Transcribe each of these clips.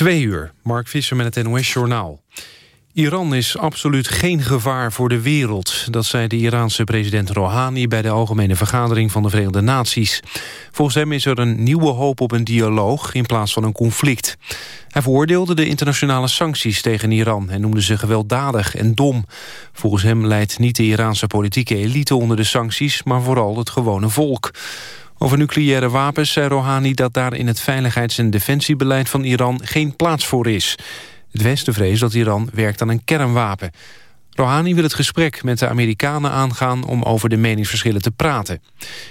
Twee uur, Mark Visser met het NOS-journaal. Iran is absoluut geen gevaar voor de wereld. Dat zei de Iraanse president Rouhani bij de Algemene Vergadering van de Verenigde Naties. Volgens hem is er een nieuwe hoop op een dialoog in plaats van een conflict. Hij veroordeelde de internationale sancties tegen Iran en noemde ze gewelddadig en dom. Volgens hem leidt niet de Iraanse politieke elite onder de sancties, maar vooral het gewone volk. Over nucleaire wapens zei Rouhani dat daar in het veiligheids- en defensiebeleid van Iran geen plaats voor is. Het Westen vreest dat Iran werkt aan een kernwapen. Rouhani wil het gesprek met de Amerikanen aangaan om over de meningsverschillen te praten.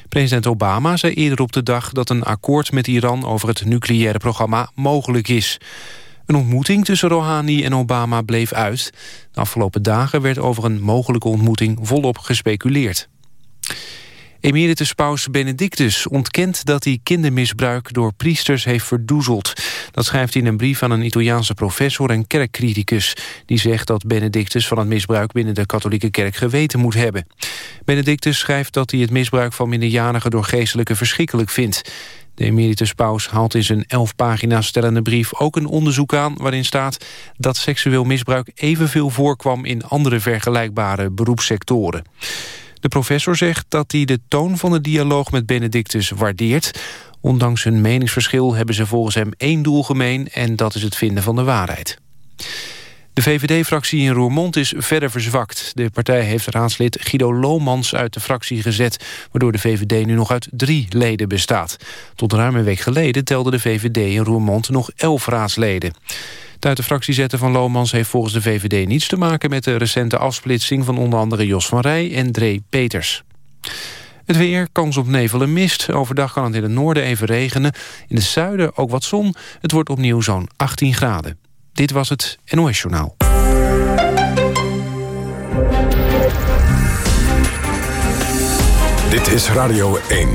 President Obama zei eerder op de dag dat een akkoord met Iran over het nucleaire programma mogelijk is. Een ontmoeting tussen Rouhani en Obama bleef uit. De afgelopen dagen werd over een mogelijke ontmoeting volop gespeculeerd. Emeritus paus Benedictus ontkent dat hij kindermisbruik door priesters heeft verdoezeld. Dat schrijft hij in een brief aan een Italiaanse professor en kerkcriticus... die zegt dat Benedictus van het misbruik binnen de katholieke kerk geweten moet hebben. Benedictus schrijft dat hij het misbruik van minderjarigen door geestelijke verschrikkelijk vindt. De emeritus paus haalt in zijn elf pagina's stellende brief ook een onderzoek aan... waarin staat dat seksueel misbruik evenveel voorkwam in andere vergelijkbare beroepssectoren. De professor zegt dat hij de toon van de dialoog met Benedictus waardeert. Ondanks hun meningsverschil hebben ze volgens hem één doel gemeen... en dat is het vinden van de waarheid. De VVD-fractie in Roermond is verder verzwakt. De partij heeft raadslid Guido Lomans uit de fractie gezet... waardoor de VVD nu nog uit drie leden bestaat. Tot ruim een week geleden telde de VVD in Roermond nog elf raadsleden. Het uit de fractie zetten van Lomans heeft volgens de VVD niets te maken... met de recente afsplitsing van onder andere Jos van Rij en Dree Peters. Het weer, kans op nevel en mist. Overdag kan het in het noorden even regenen. In het zuiden ook wat zon. Het wordt opnieuw zo'n 18 graden. Dit was het NOS Journaal. Dit is Radio 1.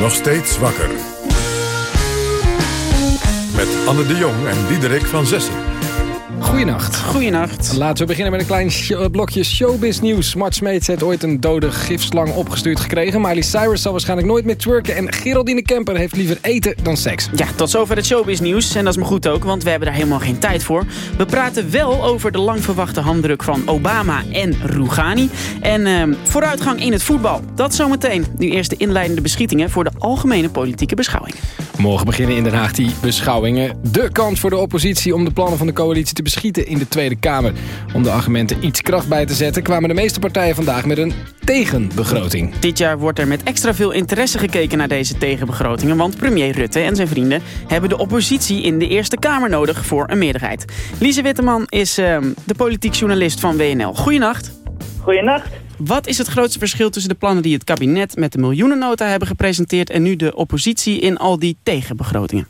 Nog steeds wakker. Met Anne de Jong en Diederik van Zessen. Goedenacht. Goedenacht. Laten we beginnen met een klein sh blokje showbiz nieuws. Mart Smeets heeft ooit een dode gifslang opgestuurd gekregen. Miley Cyrus zal waarschijnlijk nooit meer twerken. En Geraldine Kemper heeft liever eten dan seks. Ja, tot zover het showbiz nieuws. En dat is me goed ook, want we hebben daar helemaal geen tijd voor. We praten wel over de lang verwachte handdruk van Obama en Rouhani. En uh, vooruitgang in het voetbal. Dat zometeen. Nu eerst de inleidende beschietingen voor de algemene politieke beschouwing. Morgen beginnen in Den Haag die beschouwingen. De kans voor de oppositie om de plannen van de coalitie te beschieten in de Tweede Kamer. Om de argumenten iets kracht bij te zetten... kwamen de meeste partijen vandaag met een tegenbegroting. Dit jaar wordt er met extra veel interesse gekeken naar deze tegenbegrotingen... want premier Rutte en zijn vrienden hebben de oppositie in de Eerste Kamer nodig voor een meerderheid. Lise Witteman is uh, de politiek journalist van WNL. Goedenacht. Goedenacht. Wat is het grootste verschil tussen de plannen die het kabinet met de miljoenennota hebben gepresenteerd... en nu de oppositie in al die tegenbegrotingen?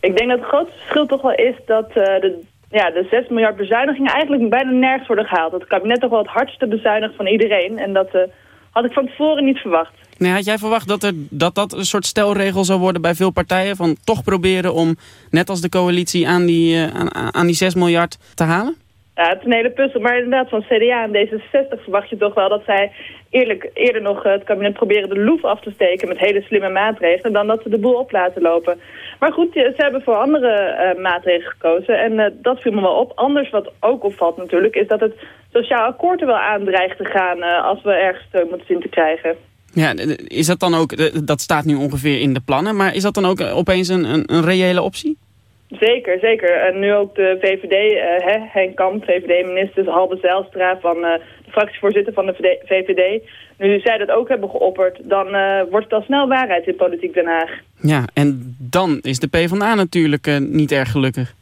Ik denk dat het grootste verschil toch wel is dat uh, de, ja, de 6 miljard bezuinigingen eigenlijk bijna nergens worden gehaald. Het kabinet toch wel het hardste bezuinigt van iedereen. En dat uh, had ik van tevoren niet verwacht. Nee, had jij verwacht dat, er, dat dat een soort stelregel zou worden bij veel partijen? Van toch proberen om, net als de coalitie, aan die, uh, aan, aan die 6 miljard te halen? Ja, het is een hele puzzel. Maar inderdaad, van CDA en D66 verwacht je toch wel dat zij eerlijk, eerder nog het kabinet proberen de loef af te steken met hele slimme maatregelen, dan dat ze de boel op laten lopen. Maar goed, ze hebben voor andere uh, maatregelen gekozen en dat viel me wel op. Anders wat ook opvalt natuurlijk, is dat het sociaal akkoord er wel aan dreigt te gaan als we ergens steun moeten zien te krijgen. Ja, is dat dan ook, dat staat nu ongeveer in de plannen, maar is dat dan ook opeens een, een, een reële optie? Zeker, zeker. En nu ook de VVD, uh, hè, Henk Kamp, VVD-minister Halbe Zijlstra van uh, de fractievoorzitter van de VVD. Nu zij dat ook hebben geopperd, dan uh, wordt het al snel waarheid in Politiek Den Haag. Ja, en dan is de PvdA natuurlijk niet erg gelukkig.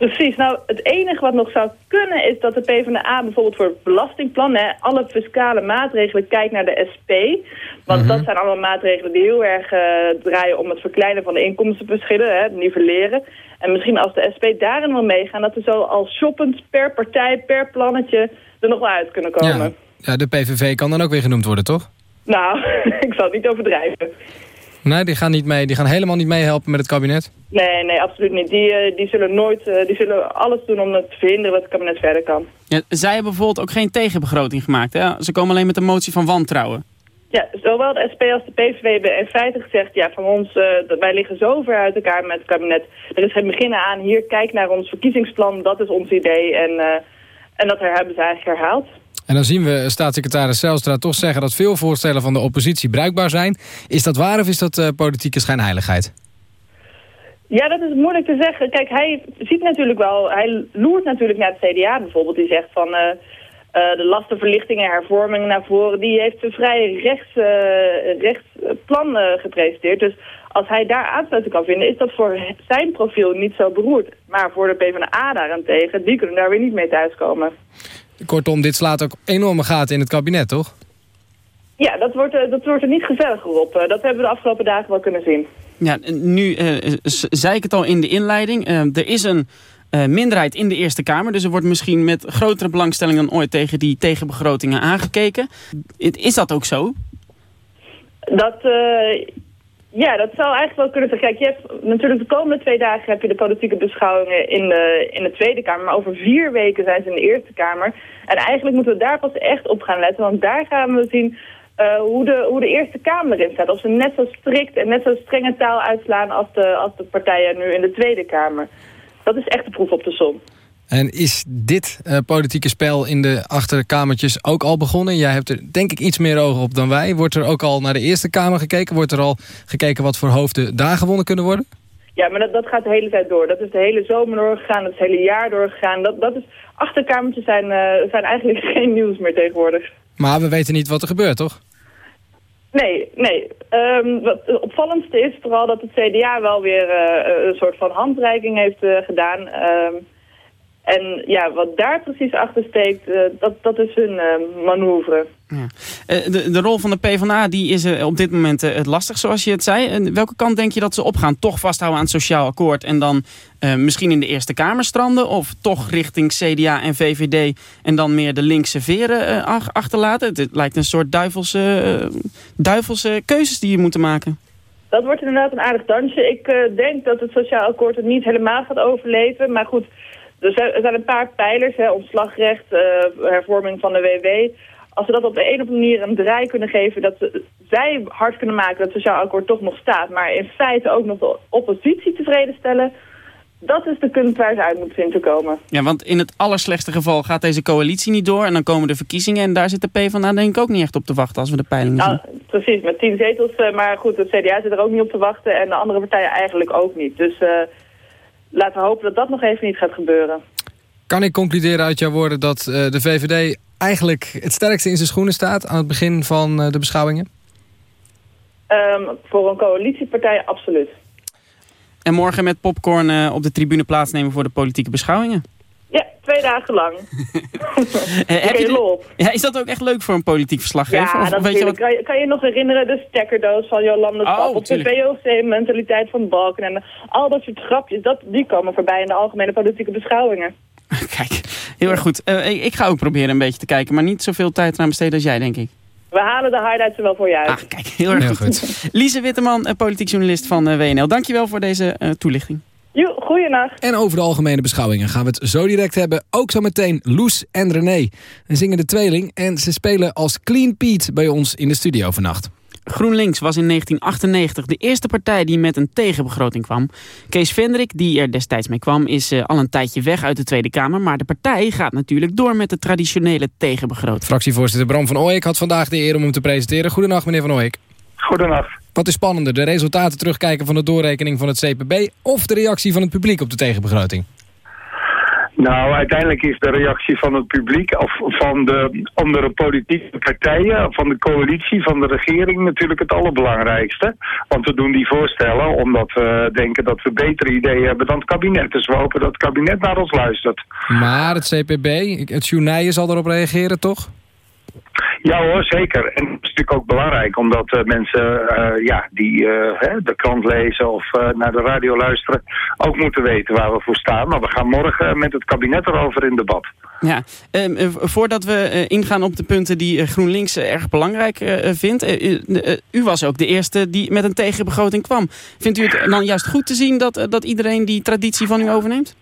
Precies. Nou, het enige wat nog zou kunnen is dat de PvdA bijvoorbeeld voor het belastingplan... Hè, alle fiscale maatregelen kijkt naar de SP. Want mm -hmm. dat zijn allemaal maatregelen die heel erg uh, draaien om het verkleinen van de inkomstenverschillen, hè, het nivelleren. En misschien als de SP daarin wil meegaan, dat we zo als shoppend per partij, per plannetje er nog wel uit kunnen komen. Ja, ja de PVV kan dan ook weer genoemd worden, toch? Nou, ik zal het niet overdrijven. Nee, die gaan, niet mee, die gaan helemaal niet meehelpen met het kabinet? Nee, nee, absoluut niet. Die, uh, die zullen nooit, uh, die zullen alles doen om het te verhinderen wat het kabinet verder kan. Ja, zij hebben bijvoorbeeld ook geen tegenbegroting gemaakt. Hè? Ze komen alleen met een motie van wantrouwen. Ja, zowel de SP als de PVV hebben in feite gezegd... ja, van ons, uh, wij liggen zo ver uit elkaar met het kabinet. Er is geen beginnen aan. Hier, kijk naar ons verkiezingsplan. Dat is ons idee. En, uh, en dat hebben ze eigenlijk herhaald. En dan zien we staatssecretaris Zijlstra toch zeggen... dat veel voorstellen van de oppositie bruikbaar zijn. Is dat waar of is dat uh, politieke schijnheiligheid? Ja, dat is moeilijk te zeggen. Kijk, hij ziet natuurlijk wel... Hij loert natuurlijk naar het CDA bijvoorbeeld. Die zegt van... Uh, de lastenverlichtingen, hervormingen naar voren... die heeft een vrij rechts, rechts plan gepresenteerd. Dus als hij daar aansluiting kan vinden... is dat voor zijn profiel niet zo beroerd. Maar voor de PvdA daarentegen, die kunnen daar weer niet mee thuiskomen. Kortom, dit slaat ook enorme gaten in het kabinet, toch? Ja, dat wordt, dat wordt er niet gezelliger op. dat hebben we de afgelopen dagen wel kunnen zien. Ja, nu zei ik het al in de inleiding. er is een uh, minderheid in de Eerste Kamer. Dus er wordt misschien met grotere belangstelling dan ooit tegen die tegenbegrotingen aangekeken. Is dat ook zo? Dat, ja, dat zou eigenlijk wel kunnen zijn. Kijk, je hebt natuurlijk de komende twee dagen heb je de politieke beschouwingen in de, in de Tweede Kamer. Maar over vier weken zijn ze in de Eerste Kamer. En eigenlijk moeten we daar pas echt op gaan letten. Want daar gaan we zien uh, hoe, de, hoe de Eerste Kamer erin staat. Of ze net zo strikt en net zo strenge taal uitslaan als de, als de partijen nu in de Tweede Kamer dat is echt de proef op de som. En is dit uh, politieke spel in de achterkamertjes ook al begonnen? Jij hebt er denk ik iets meer ogen op dan wij. Wordt er ook al naar de Eerste Kamer gekeken? Wordt er al gekeken wat voor hoofden daar gewonnen kunnen worden? Ja, maar dat, dat gaat de hele tijd door. Dat is de hele zomer doorgegaan, dat is het hele jaar doorgegaan. Dat, dat is, achterkamertjes zijn, uh, zijn eigenlijk geen nieuws meer tegenwoordig. Maar we weten niet wat er gebeurt, toch? Nee, nee. Um, wat het opvallendste is vooral dat het CDA wel weer uh, een soort van handreiking heeft uh, gedaan. Um, en ja, wat daar precies achter steekt, uh, dat, dat is hun uh, manoeuvre. Ja. de, de rol van de PvdA die is op dit moment het lastig, zoals je het zei. welke kant denk je dat ze opgaan? Toch vasthouden aan het sociaal akkoord en dan misschien in de Eerste Kamer stranden? Of toch richting CDA en VVD en dan meer de linkse veren achterlaten? Het, lijkt een soort duivelse, duivelse keuzes die je moeten maken. Dat wordt inderdaad een aardig dansje. Ik denk dat het sociaal akkoord het niet helemaal gaat overleven. Maar goed, er zijn een paar pijlers, hè, ontslagrecht, uh, hervorming van de WW. Als we dat op de een of andere manier een draai kunnen geven... dat ze, zij hard kunnen maken dat het sociaal akkoord toch nog staat... maar in feite ook nog de oppositie tevreden stellen... dat is de kunst waar ze uit moeten zien te komen. Ja, want in het allerslechtste geval gaat deze coalitie niet door... en dan komen de verkiezingen en daar zit de PvdA denk ik ook niet echt op te wachten... als we de peilingen nou, zien. Precies, met tien zetels. Uh, maar goed, het CDA zit er ook niet op te wachten... en de andere partijen eigenlijk ook niet. Dus... Uh, laten we hopen dat dat nog even niet gaat gebeuren. Kan ik concluderen uit jouw woorden dat uh, de VVD eigenlijk het sterkste in zijn schoenen staat... aan het begin van uh, de beschouwingen? Um, voor een coalitiepartij absoluut. En morgen met popcorn uh, op de tribune plaatsnemen voor de politieke beschouwingen? Twee dagen lang. Heb je op. Ja, is dat ook echt leuk voor een politiek verslaggever? Ja, dat weet je wat... kan, je, kan je nog herinneren de stekkerdoos van Jolande oh, Op de VOC-mentaliteit van Balken en al dat soort grapjes, dat, die komen voorbij in de algemene politieke beschouwingen. Kijk, heel erg goed. Uh, ik, ik, ga ook proberen een beetje te kijken, maar niet zoveel tijd aan besteden als jij, denk ik. We halen de highlights er wel voor je uit. Ah, kijk, heel erg goed. goed. Lise Witteman, eh, politiek journalist van WNL. Dankjewel voor deze uh, toelichting. Jo, goeienacht. En over de algemene beschouwingen gaan we het zo direct hebben. Ook zo meteen Loes en René. Een zingende tweeling en ze spelen als Clean Pete bij ons in de studio vannacht. GroenLinks was in 1998 de eerste partij die met een tegenbegroting kwam. Kees Vendrik, die er destijds mee kwam, is uh, al een tijdje weg uit de Tweede Kamer. Maar de partij gaat natuurlijk door met de traditionele tegenbegroting. Fractievoorzitter Bram van Ooyek had vandaag de eer om hem te presenteren. Goedenacht meneer van Ooyek. Goedenacht. Wat is spannender, de resultaten terugkijken van de doorrekening van het CPB... of de reactie van het publiek op de tegenbegroting? Nou, uiteindelijk is de reactie van het publiek of van de andere politieke partijen, van de coalitie, van de regering natuurlijk het allerbelangrijkste. Want we doen die voorstellen omdat we denken dat we betere ideeën hebben dan het kabinet. Dus we hopen dat het kabinet naar ons luistert. Maar het CPB, het Journijen zal erop reageren, toch? Ja hoor, zeker. En dat is natuurlijk ook belangrijk, omdat uh, mensen uh, ja, die hè, de krant lezen of naar de radio luisteren, ook moeten weten waar we voor staan. Maar we gaan morgen met het kabinet erover in debat. Ja, ehm, voordat we ingaan op de punten die GroenLinks erg belangrijk vindt. u was ook de eerste die met een tegenbegroting kwam. Vindt u het dan juist goed te zien dat, dat iedereen die traditie van u overneemt?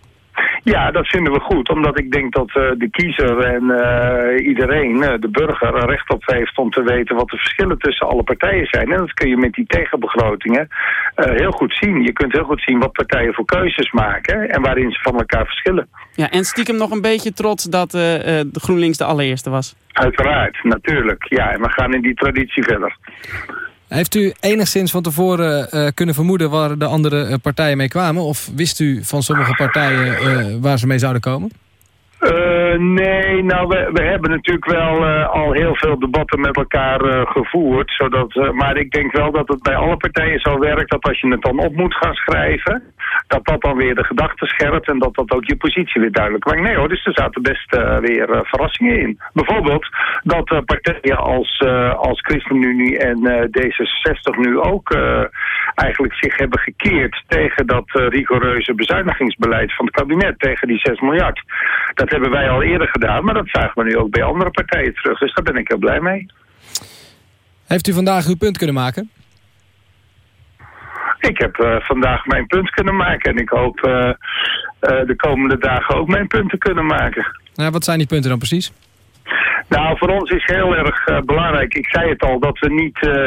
Ja, dat vinden we goed, omdat ik denk dat uh, de kiezer en uh, iedereen, uh, de burger, er recht op heeft om te weten wat de verschillen tussen alle partijen zijn. En dat kun je met die tegenbegrotingen heel goed zien. Je kunt heel goed zien wat partijen voor keuzes maken en waarin ze van elkaar verschillen. Ja, en stiekem nog een beetje trots dat de GroenLinks de allereerste was. Uiteraard, natuurlijk. Ja, en we gaan in die traditie verder. Heeft u enigszins van tevoren uh, kunnen vermoeden waar de andere uh, partijen mee kwamen? Of wist u van sommige partijen uh, waar ze mee zouden komen? Nee, nou, we, we hebben natuurlijk wel al heel veel debatten met elkaar gevoerd. Zodat, maar ik denk wel dat het bij alle partijen zo werkt dat als je het dan op moet gaan schrijven... dat dat dan weer de gedachten scherpt en dat dat ook je positie weer duidelijk maakt. Nee hoor, dus er zaten best weer verrassingen in. Bijvoorbeeld dat partijen als, als ChristenUnie en D66 nu ook eigenlijk zich hebben gekeerd... tegen dat rigoureuze bezuinigingsbeleid van het kabinet, tegen die 6 miljard. Dat hebben wij al eerder gedaan, maar dat zagen we nu ook bij andere partijen terug. Dus daar ben ik heel blij mee. Heeft u vandaag uw punt kunnen maken? Ik heb uh, vandaag mijn punt kunnen maken en ik hoop uh, uh, de komende dagen ook mijn punten kunnen maken. Wat zijn die punten dan precies? Nou, voor ons is heel erg uh, belangrijk. Ik zei het al, dat we niet uh,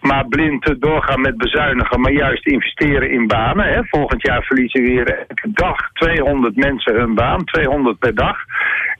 maar blind doorgaan met bezuinigen, maar juist investeren in banen. Hè. Volgend jaar verliezen weer elke dag 200 mensen hun baan, 200 per dag.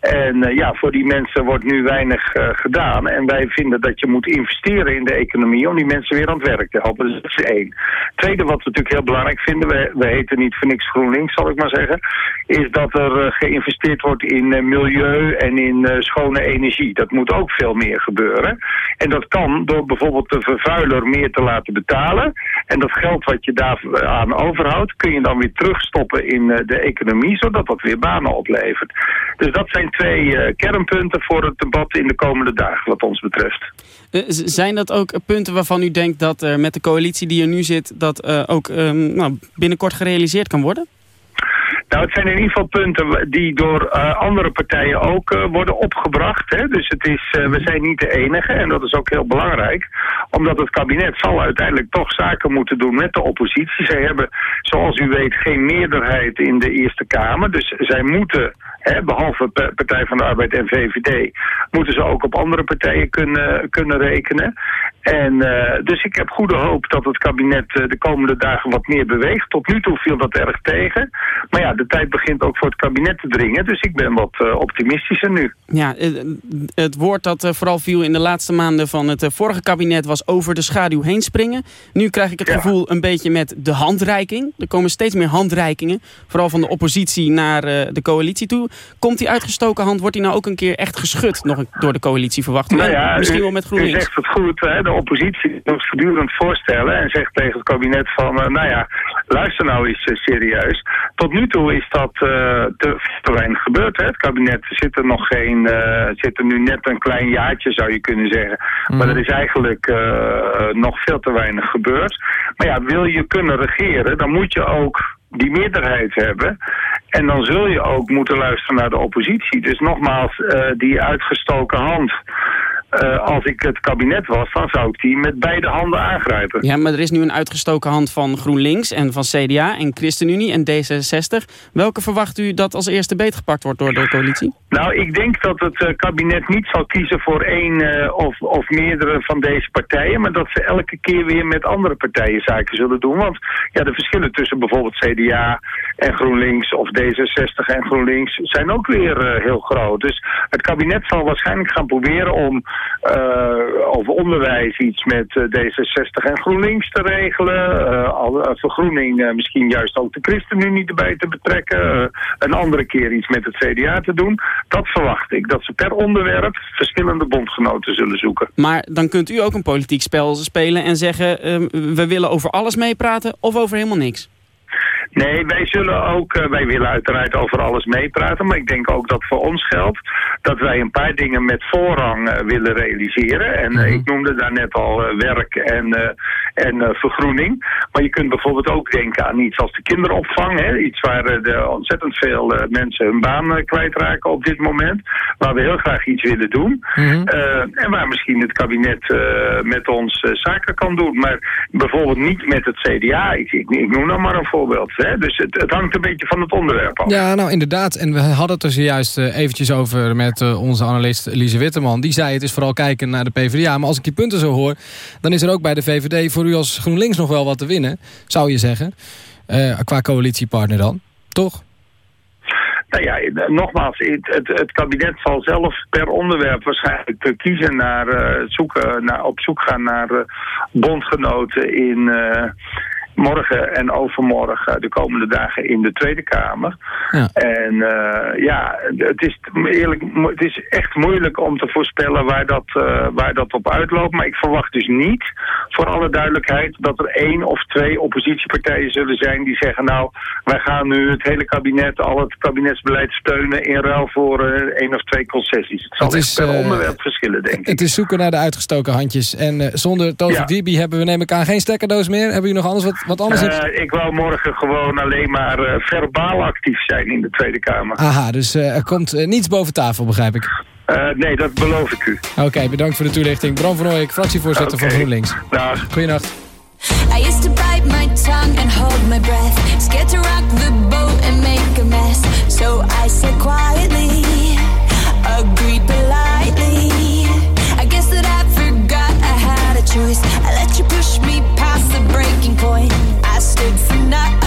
En uh, ja, voor die mensen wordt nu weinig gedaan. En wij vinden dat je moet investeren in de economie om die mensen weer aan het werk te helpen. Dus dat is één. Tweede wat we natuurlijk heel belangrijk vinden, we, we heten niet voor niks GroenLinks, zal ik maar zeggen, is dat er geïnvesteerd wordt in milieu en in schone energie. Dat moet ook veel meer gebeuren. En dat kan door bijvoorbeeld de vervuiler meer te laten betalen. En dat geld wat je daaraan overhoudt, kun je dan weer terugstoppen in eh, de economie, zodat dat weer banen oplevert. Dus dat zijn twee uh, kernpunten voor het debat in de komende dagen, wat ons betreft. Uh, zijn dat ook punten waarvan u denkt dat er met de coalitie die er nu zit, dat ook um, nou, binnenkort gerealiseerd kan worden? Nou, het zijn in ieder geval punten die door uh, andere partijen ook uh, worden opgebracht. Hè? Dus het is, uh, we zijn niet de enige en dat is ook heel belangrijk. Omdat het kabinet zal uiteindelijk toch zaken moeten doen met de oppositie. Zij hebben, zoals u weet, geen meerderheid in de Eerste Kamer. Dus zij moeten Hè, behalve Partij van de Arbeid en VVD, moeten ze ook op andere partijen kunnen, kunnen rekenen. En uh, dus ik heb goede hoop dat het kabinet uh, de komende dagen wat meer beweegt. Tot nu toe viel dat erg tegen. Maar ja, de tijd begint ook voor het kabinet te dringen. Dus ik ben wat uh, optimistischer nu. Ja, het woord dat vooral viel in de laatste maanden van het vorige kabinet was over de schaduw heen springen. Nu krijg ik het ja. gevoel een beetje met de handreiking. Er komen steeds meer handreikingen. Vooral van de oppositie naar de coalitie toe. Komt die uitgestoken hand, wordt die nou ook een keer echt geschud nog door de coalitie verwacht? Nou ja, Misschien wel met GroenLinks. U zegt het goed, hè? Oppositie doet voortdurend voorstellen en zegt tegen het kabinet van, uh, nou ja, luister nou eens uh, serieus. Tot nu toe is dat uh, te, te weinig gebeurd. Hè? Het kabinet zit er nog geen, zit er nu net een klein jaartje zou je kunnen zeggen. Mm. Maar er is eigenlijk nog veel te weinig gebeurd. Maar ja, wil je kunnen regeren, dan moet je ook die meerderheid hebben. En dan zul je ook moeten luisteren naar de oppositie. Dus nogmaals, uh, die uitgestoken hand... Uh, als ik het kabinet was, dan zou ik die met beide handen aangrijpen. Ja, maar er is nu een uitgestoken hand van GroenLinks en van CDA en ChristenUnie en D66. Welke verwacht u dat als eerste beetgepakt wordt door de coalitie? Nou, ik denk dat het uh, kabinet niet zal kiezen voor één uh, of, of meerdere van deze partijen... maar dat ze elke keer weer met andere partijen zaken zullen doen. Want ja, de verschillen tussen bijvoorbeeld CDA en GroenLinks of D66 en GroenLinks zijn ook weer heel groot. Dus het kabinet zal waarschijnlijk gaan proberen om over onderwijs iets met uh, D66 en GroenLinks te regelen. Uh, vergroening misschien juist ook de ChristenUnie erbij te betrekken. een andere keer iets met het CDA te doen. Dat verwacht ik, dat ze per onderwerp verschillende bondgenoten zullen zoeken. Maar dan kunt u ook een politiek spel spelen en zeggen... we willen over alles meepraten of over helemaal niks. Nee, wij zullen ook, uh, wij willen uiteraard over alles meepraten, maar ik denk ook dat voor ons geldt dat wij een paar dingen met voorrang uh, willen realiseren. En uh, ik noemde daar net al werk en, en eh, vergroening. Maar je kunt bijvoorbeeld ook denken aan iets als de kinderopvang. Hè? Iets waar de ontzettend veel mensen hun baan kwijtraken op dit moment. Waar we heel graag iets willen doen. Mhm. en waar misschien het kabinet met ons zaken kan doen. Maar bijvoorbeeld niet met het CDA. Ik, ik, ik noem nou maar een voorbeeld. Hè? Dus het, het, hangt een beetje van het onderwerp af. Ja, nou inderdaad. En we hadden het er zojuist eventjes over met onze analist Lise Witteman. Die zei het is vooral kijken naar de PvdA. Maar als ik die punten zo hoor, dan is er ook bij de VVD voor u als GroenLinks nog wel wat te winnen. Zou je zeggen. Uh, qua coalitiepartner dan. Toch? Nou ja, nogmaals, het, het, kabinet zal zelf per onderwerp waarschijnlijk kiezen naar, uh, zoeken, naar, op zoek gaan naar uh, bondgenoten in, uh, morgen en overmorgen de komende dagen in de Tweede Kamer. Ja. En uh, ja, het is, eerlijk, het is echt moeilijk om te voorspellen waar dat, uh, waar dat op uitloopt. Maar ik verwacht dus niet, voor alle duidelijkheid, dat er één of twee oppositiepartijen zullen zijn die zeggen... nou, wij gaan nu het hele kabinet, al het kabinetsbeleid steunen in ruil voor uh, één of twee concessies. Het zal het is, per onderwerp verschillen, denk ik. Het is zoeken naar de uitgestoken handjes. En zonder Tovik ja. Dibi hebben we neem ik aan geen stekkerdoos meer. Hebben jullie nog anders wat wat anders uh, ik wou morgen gewoon alleen maar uh, verbaal actief zijn in de Tweede Kamer. Aha, dus uh, er komt niets boven tafel, begrijp ik. nee, dat beloof ik u. Oké, okay, bedankt voor de toelichting. Bram van Ooyek, fractievoorzitter okay. van GroenLinks. Dag. Goeienacht. I used to bite my tongue and hold my breath Scared to rock the boat and make a mess So I said quietly Agreed politely I guess that I forgot I had a choice I you push me past the breaking point I stood for nothing.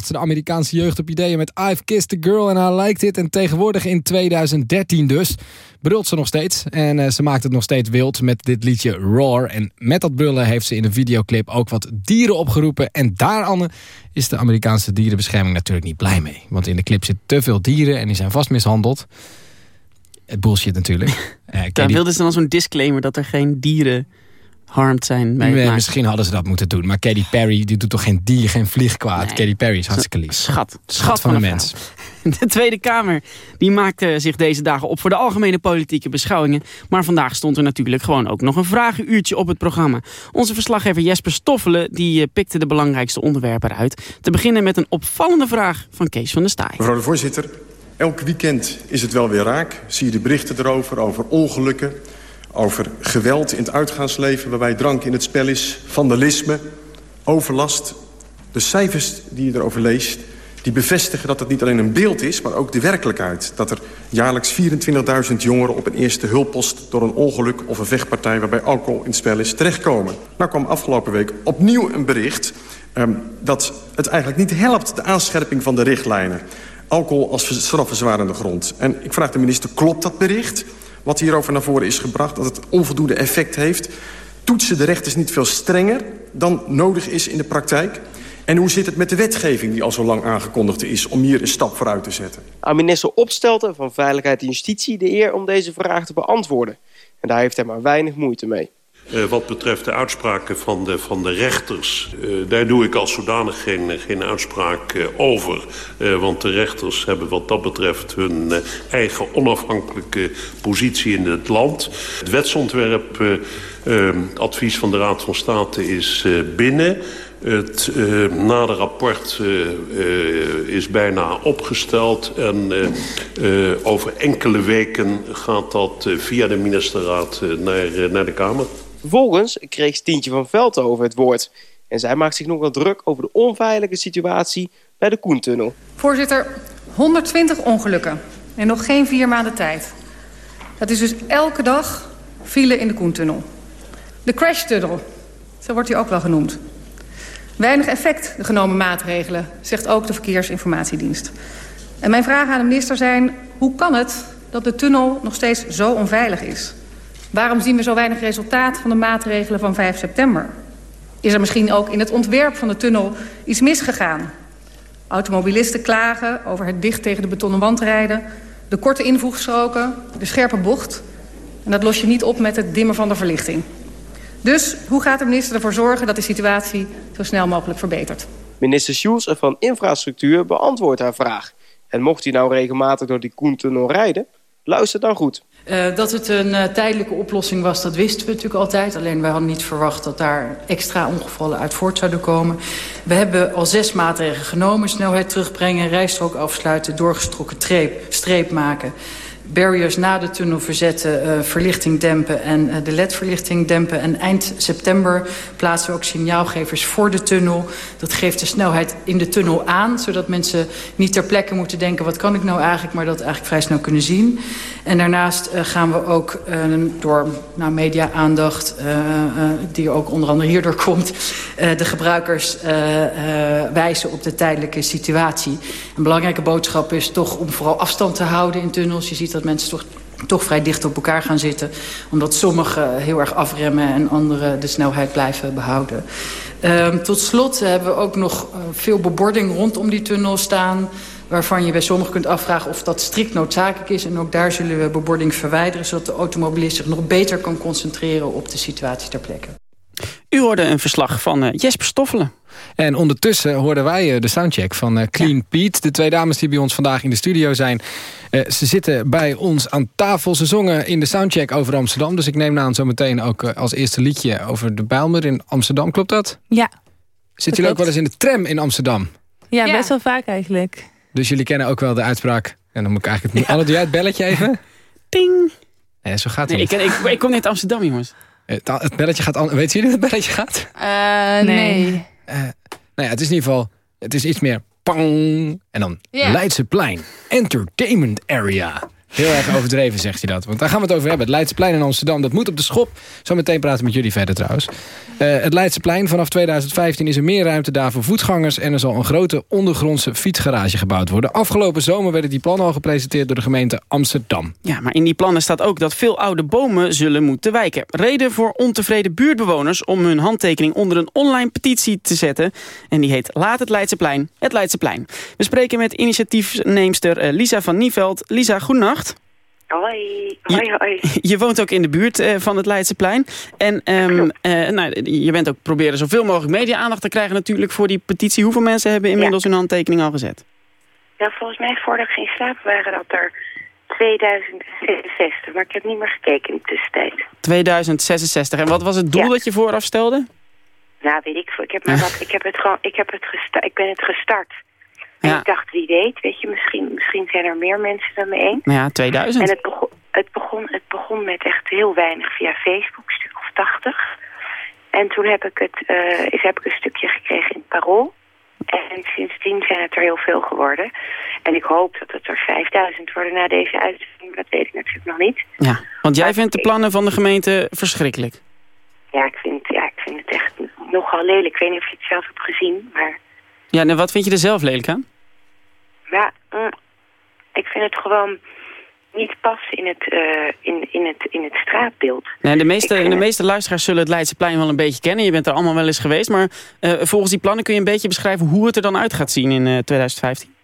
Bracht ze de Amerikaanse jeugd op ideeën met I've Kissed a Girl and I Liked It. En tegenwoordig in 2013 dus brult ze nog steeds. En eh, ze maakt het nog steeds wild met dit liedje Roar. En met dat brullen heeft ze in een videoclip ook wat dieren opgeroepen. En daar, Anne, is de Amerikaanse dierenbescherming natuurlijk niet blij mee. Want in de clip zitten te veel dieren en die zijn vast mishandeld. Het bullshit natuurlijk. Eh, Daar Katy- wilden ze dan zo'n disclaimer dat er geen dieren harmed zijn bij Nee, misschien hadden ze dat moeten doen. Maar Katy Perry die doet toch geen dier, geen vlieg kwaad. Nee. Katy Perry is hartstikke lief. Schat. Schat van een vrouw. mens. De Tweede Kamer die maakte zich deze dagen op voor de algemene politieke beschouwingen. Maar vandaag stond er natuurlijk gewoon ook nog een vragenuurtje op het programma. Onze verslaggever Jesper Stoffelen die eh, pikte de belangrijkste onderwerpen eruit. Te beginnen met een opvallende vraag van Kees van der Staaij. Mevrouw de voorzitter, elk weekend is het wel weer raak. Zie je de berichten erover, over ongelukken... over geweld in het uitgaansleven waarbij drank in het spel is... vandalisme, overlast. De cijfers die je erover leest... die bevestigen dat het niet alleen een beeld is, maar ook de werkelijkheid. Dat er jaarlijks 24.000 jongeren op een eerste hulppost... door een ongeluk of een vechtpartij waarbij alcohol in het spel is terechtkomen. Nou kwam afgelopen week opnieuw een bericht... ehm, dat het eigenlijk niet helpt, de aanscherping van de richtlijnen alcohol als strafverzwarende grond. En ik vraag de minister, klopt dat bericht? Wat hierover naar voren is gebracht, dat het onvoldoende effect heeft. Toetsen de rechters niet veel strenger dan nodig is in de praktijk? En hoe zit het met de wetgeving die al zo lang aangekondigd is... om hier een stap vooruit te zetten? aan minister Opstelten van Veiligheid en Justitie de eer om deze vraag te beantwoorden. En daar heeft hij maar weinig moeite mee. Eh, wat betreft de uitspraken van de, van de rechters... eh, daar doe ik als zodanig geen, geen uitspraak eh, over. Want de rechters hebben wat dat betreft hun eigen onafhankelijke positie in het land. Het wetsontwerp, eh, eh, advies van de Raad van State is binnen... Het uh, nader rapport is bijna opgesteld en over enkele weken gaat dat via de ministerraad naar, naar de Kamer. Vervolgens kreeg Stientje van Velten over het woord. En zij maakt zich nogal druk over de onveilige situatie bij de Koentunnel. Voorzitter, 120 ongelukken in nog geen vier maanden tijd. Dat is dus elke dag file in de Koentunnel. De crashtunnel, zo wordt hij ook wel genoemd. Weinig effect, de genomen maatregelen, zegt ook de Verkeersinformatiedienst. En mijn vragen aan de minister zijn... hoe kan het dat de tunnel nog steeds zo onveilig is? Waarom zien we zo weinig resultaat van de maatregelen van 5 september? Is er misschien ook in het ontwerp van de tunnel iets misgegaan? Automobilisten klagen over het dicht tegen de betonnen wand rijden... de korte invoegstroken, de scherpe bocht... en dat los je niet op met het dimmen van de verlichting. Dus hoe gaat de minister ervoor zorgen dat de situatie zo snel mogelijk verbetert? Minister Schulz van Infrastructuur beantwoordt haar vraag. En mocht hij nou regelmatig door die Koentunnel rijden, luister dan goed. Uh, dat het een uh, tijdelijke oplossing was, dat wisten we natuurlijk altijd. Alleen wij hadden niet verwacht dat daar extra ongevallen uit voort zouden komen. We hebben al zes maatregelen genomen. Snelheid terugbrengen, rijstrook afsluiten, doorgestrokken treep, streep maken barriers na de tunnel verzetten, uh, verlichting dempen en uh, de ledverlichting dempen. En eind september plaatsen we ook signaalgevers voor de tunnel. Dat geeft de snelheid in de tunnel aan, zodat mensen niet ter plekke moeten denken... wat kan ik nou eigenlijk, maar dat eigenlijk vrij snel kunnen zien. En daarnaast uh, gaan we ook door nou, media-aandacht, die ook onder andere hierdoor komt... de gebruikers wijzen op de tijdelijke situatie. Een belangrijke boodschap is toch om vooral afstand te houden in tunnels. Je ziet dat mensen toch, toch vrij dicht op elkaar gaan zitten. Omdat sommigen heel erg afremmen en anderen de snelheid blijven behouden. Um, tot slot hebben we ook nog uh, veel bebording rondom die tunnel staan waarvan je bij sommigen kunt afvragen of dat strikt noodzakelijk is. En ook daar zullen we bebording verwijderen... zodat de automobilist zich nog beter kan concentreren op de situatie ter plekke. U hoorde een verslag van uh, Jesper Stoffelen. En ondertussen hoorden wij uh, de soundcheck van uh, Clean ja. Pete. De twee dames die bij ons vandaag in de studio zijn. Uh, ze zitten bij ons aan tafel. Ze zongen in de soundcheck over Amsterdam. Dus ik neem aan zo meteen ook als eerste liedje over de Bijlmer in Amsterdam. Klopt dat? Ja. Zitten jullie ook wel eens in de tram in Amsterdam? Ja, ja, best wel vaak eigenlijk. Dus jullie kennen ook wel de uitspraak. En dan moet ik eigenlijk... Ja. Anne, doe jij het belletje even? Ting. Nee, zo gaat het nee, niet. Ik, ik, ik kom net uit Amsterdam, jongens. Het, het belletje gaat... Weet jullie hoe het belletje gaat? Uh, nee. Uh, nou ja, het is in ieder geval... Het is iets meer... Pang, en dan yeah. Leidseplein. Entertainment area. Heel erg overdreven, zegt hij dat. Want daar gaan we het over hebben. Het Leidseplein in Amsterdam, dat moet op de schop. Zometeen praten we met jullie verder trouwens. Uh, het Leidseplein, vanaf 2015 is er meer ruimte daar voor voetgangers... en er zal een grote ondergrondse fietsgarage gebouwd worden. Afgelopen zomer werden die plannen al gepresenteerd door de gemeente Amsterdam. Ja, maar in die plannen staat ook dat veel oude bomen zullen moeten wijken. Reden voor ontevreden buurtbewoners om hun handtekening onder een online petitie te zetten. En die heet Laat het Leidseplein, het Leidseplein. We spreken met initiatiefneemster eh, Lisa van Nieveld. Lisa, goedenacht. Hoi, hoi, hoi. Je, woont ook in de buurt uh, van het Leidseplein. En um, uh, nou, je bent ook proberen zoveel mogelijk media-aandacht te krijgen natuurlijk voor die petitie. Hoeveel mensen hebben inmiddels hun handtekening al gezet? Nou, volgens mij voordat ik ging slapen waren dat er 2066. Maar ik heb niet meer gekeken in de tussentijd. 2066. En wat was het doel Ja. dat je vooraf stelde? Nou, weet ik veel. Ik heb, maar wat, ik heb het gewoon, ik heb het ik ben het gestart. En Ja. ik dacht, wie weet, weet je, misschien, misschien zijn er meer mensen dan me één. Nou ja, 2000. En het begon, het, begon, het begon met echt heel weinig via Facebook, een stuk of tachtig. En toen heb ik, het, eh, is, heb ik een stukje gekregen in het Parool. En sindsdien zijn het er heel veel geworden. En ik hoop dat het er 5000 worden na deze uitzending. maar Dat weet ik natuurlijk nog niet. Ja, want jij vindt de plannen van de gemeente verschrikkelijk. Ja, ik vind, ja, ik vind het echt nogal lelijk. Ik weet niet of je het zelf hebt gezien, maar... Ja, en wat vind je er zelf lelijk aan? Ja, mm, ik vind het gewoon niet passen in het, eh, in, in het, in het straatbeeld. Nee, de, meeste, de meeste luisteraars zullen het Leidseplein wel een beetje kennen. Je bent er allemaal wel eens geweest. Maar eh, volgens die plannen kun je een beetje beschrijven hoe het er dan uit gaat zien in eh, 2015.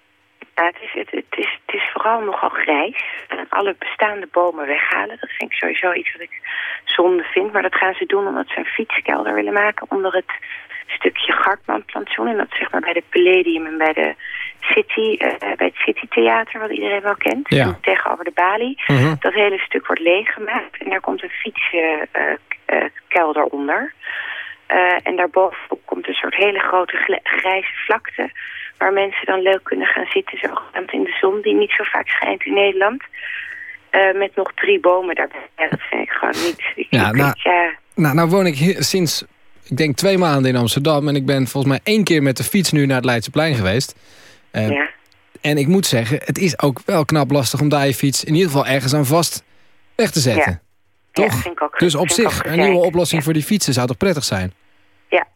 Ja, het, is, het, het, is, het is vooral nogal grijs. En alle bestaande bomen weghalen. Dat vind ik sowieso iets wat ik zonde vind. Maar dat gaan ze doen omdat ze een fietskelder willen maken onder het stukje Gartmanplantsoen. En dat zeg maar bij de Palladium en bij de City, eh, bij het City Theater, wat iedereen wel kent. Ja. Tegenover de balie. Mhm. Dat hele stuk wordt leeggemaakt. En daar komt een fietskelder onder. Eh, en daarbovenop komt een soort hele grote grijze vlakte... waar mensen dan leuk kunnen gaan zitten, zogenaamd in de zon... die niet zo vaak schijnt in Nederland. Eh, met nog drie bomen daarbij. Ja, dat vind ik gewoon niet... Ik, Ja, nou- ja, Nou, nou woon ik hier sinds, ik denk twee maanden in Amsterdam... en ik ben volgens mij één keer met de fiets nu naar het Leidseplein geweest. Eh, ja. En ik moet zeggen, het is ook wel knap lastig om daar je fiets... in ieder geval ergens aan vast weg te zetten. Ja. Toch? Ja, ook- dus op zich, een nieuwe oplossing voor die fietsen zou toch prettig zijn? Ja,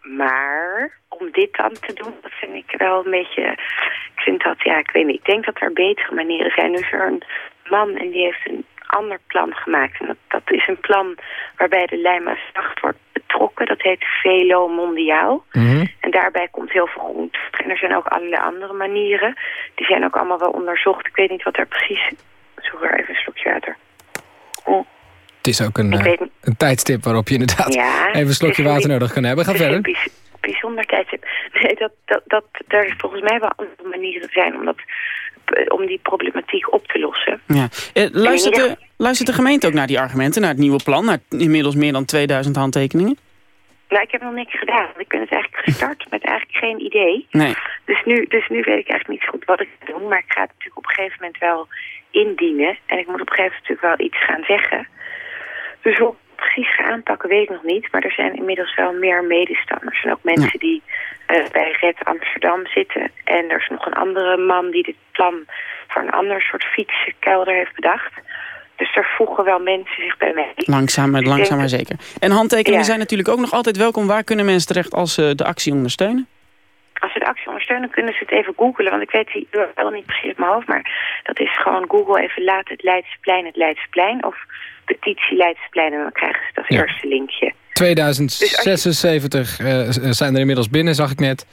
maar om dit dan te doen, dat vind ik wel een beetje... Ik vind dat, ja, ik weet niet. Ik denk dat er betere manieren zijn. Nu is er een man en die heeft een ander plan gemaakt. En dat, dat is een plan waarbij de Lijnmaasnacht wordt betrokken. Dat heet Velo Mondiaal. En daarbij komt heel veel groen. En er zijn ook allerlei andere manieren. Die zijn ook allemaal wel onderzocht. Ik weet niet wat er precies... Zoek er even een slokje water. Oh. Het is ook een, eh, een tijdstip waarop je inderdaad Ja, even een slokje water nodig kan hebben. Ga verder. Bijzonder tijdstip. Nee, dat, dat, dat, er volgens mij wel andere manieren zijn om, dat, om die problematiek op te lossen. Ja. Eh, luistert, de, luistert de gemeente ook naar die argumenten, naar het nieuwe plan... naar inmiddels meer dan 2000 handtekeningen? Nou, ik heb nog niks gedaan. Ik ben het eigenlijk gestart met eigenlijk geen idee. Nee. Dus nu, dus nu weet ik eigenlijk niet zo goed wat ik ga doen. Maar ik ga het natuurlijk op een gegeven moment wel indienen. En ik moet op een gegeven moment natuurlijk wel iets gaan zeggen. Dus precies ga aanpakken, weet ik nog niet. Maar er zijn inmiddels wel meer medestanders. Er zijn ook mensen die eh, bij Red Amsterdam zitten. En er is nog een andere man die dit plan voor een ander soort fietskelder heeft bedacht. Dus er voegen wel mensen zich bij mij. Langzaam, maar- Dus langzaam maar zeker. En handtekeningen Ja. zijn natuurlijk ook nog altijd welkom. Waar kunnen mensen terecht als ze de actie ondersteunen? Als ze de actie ondersteunen, kunnen ze het even googlen. Want ik weet die wel niet precies uit mijn hoofd. Maar dat is gewoon Google even laat het Leidseplein het Leidseplein. Of petitie Leidseplein. En dan krijgen ze dat Ja. eerste linkje. 2076 eh, zijn er inmiddels binnen, zag ik net.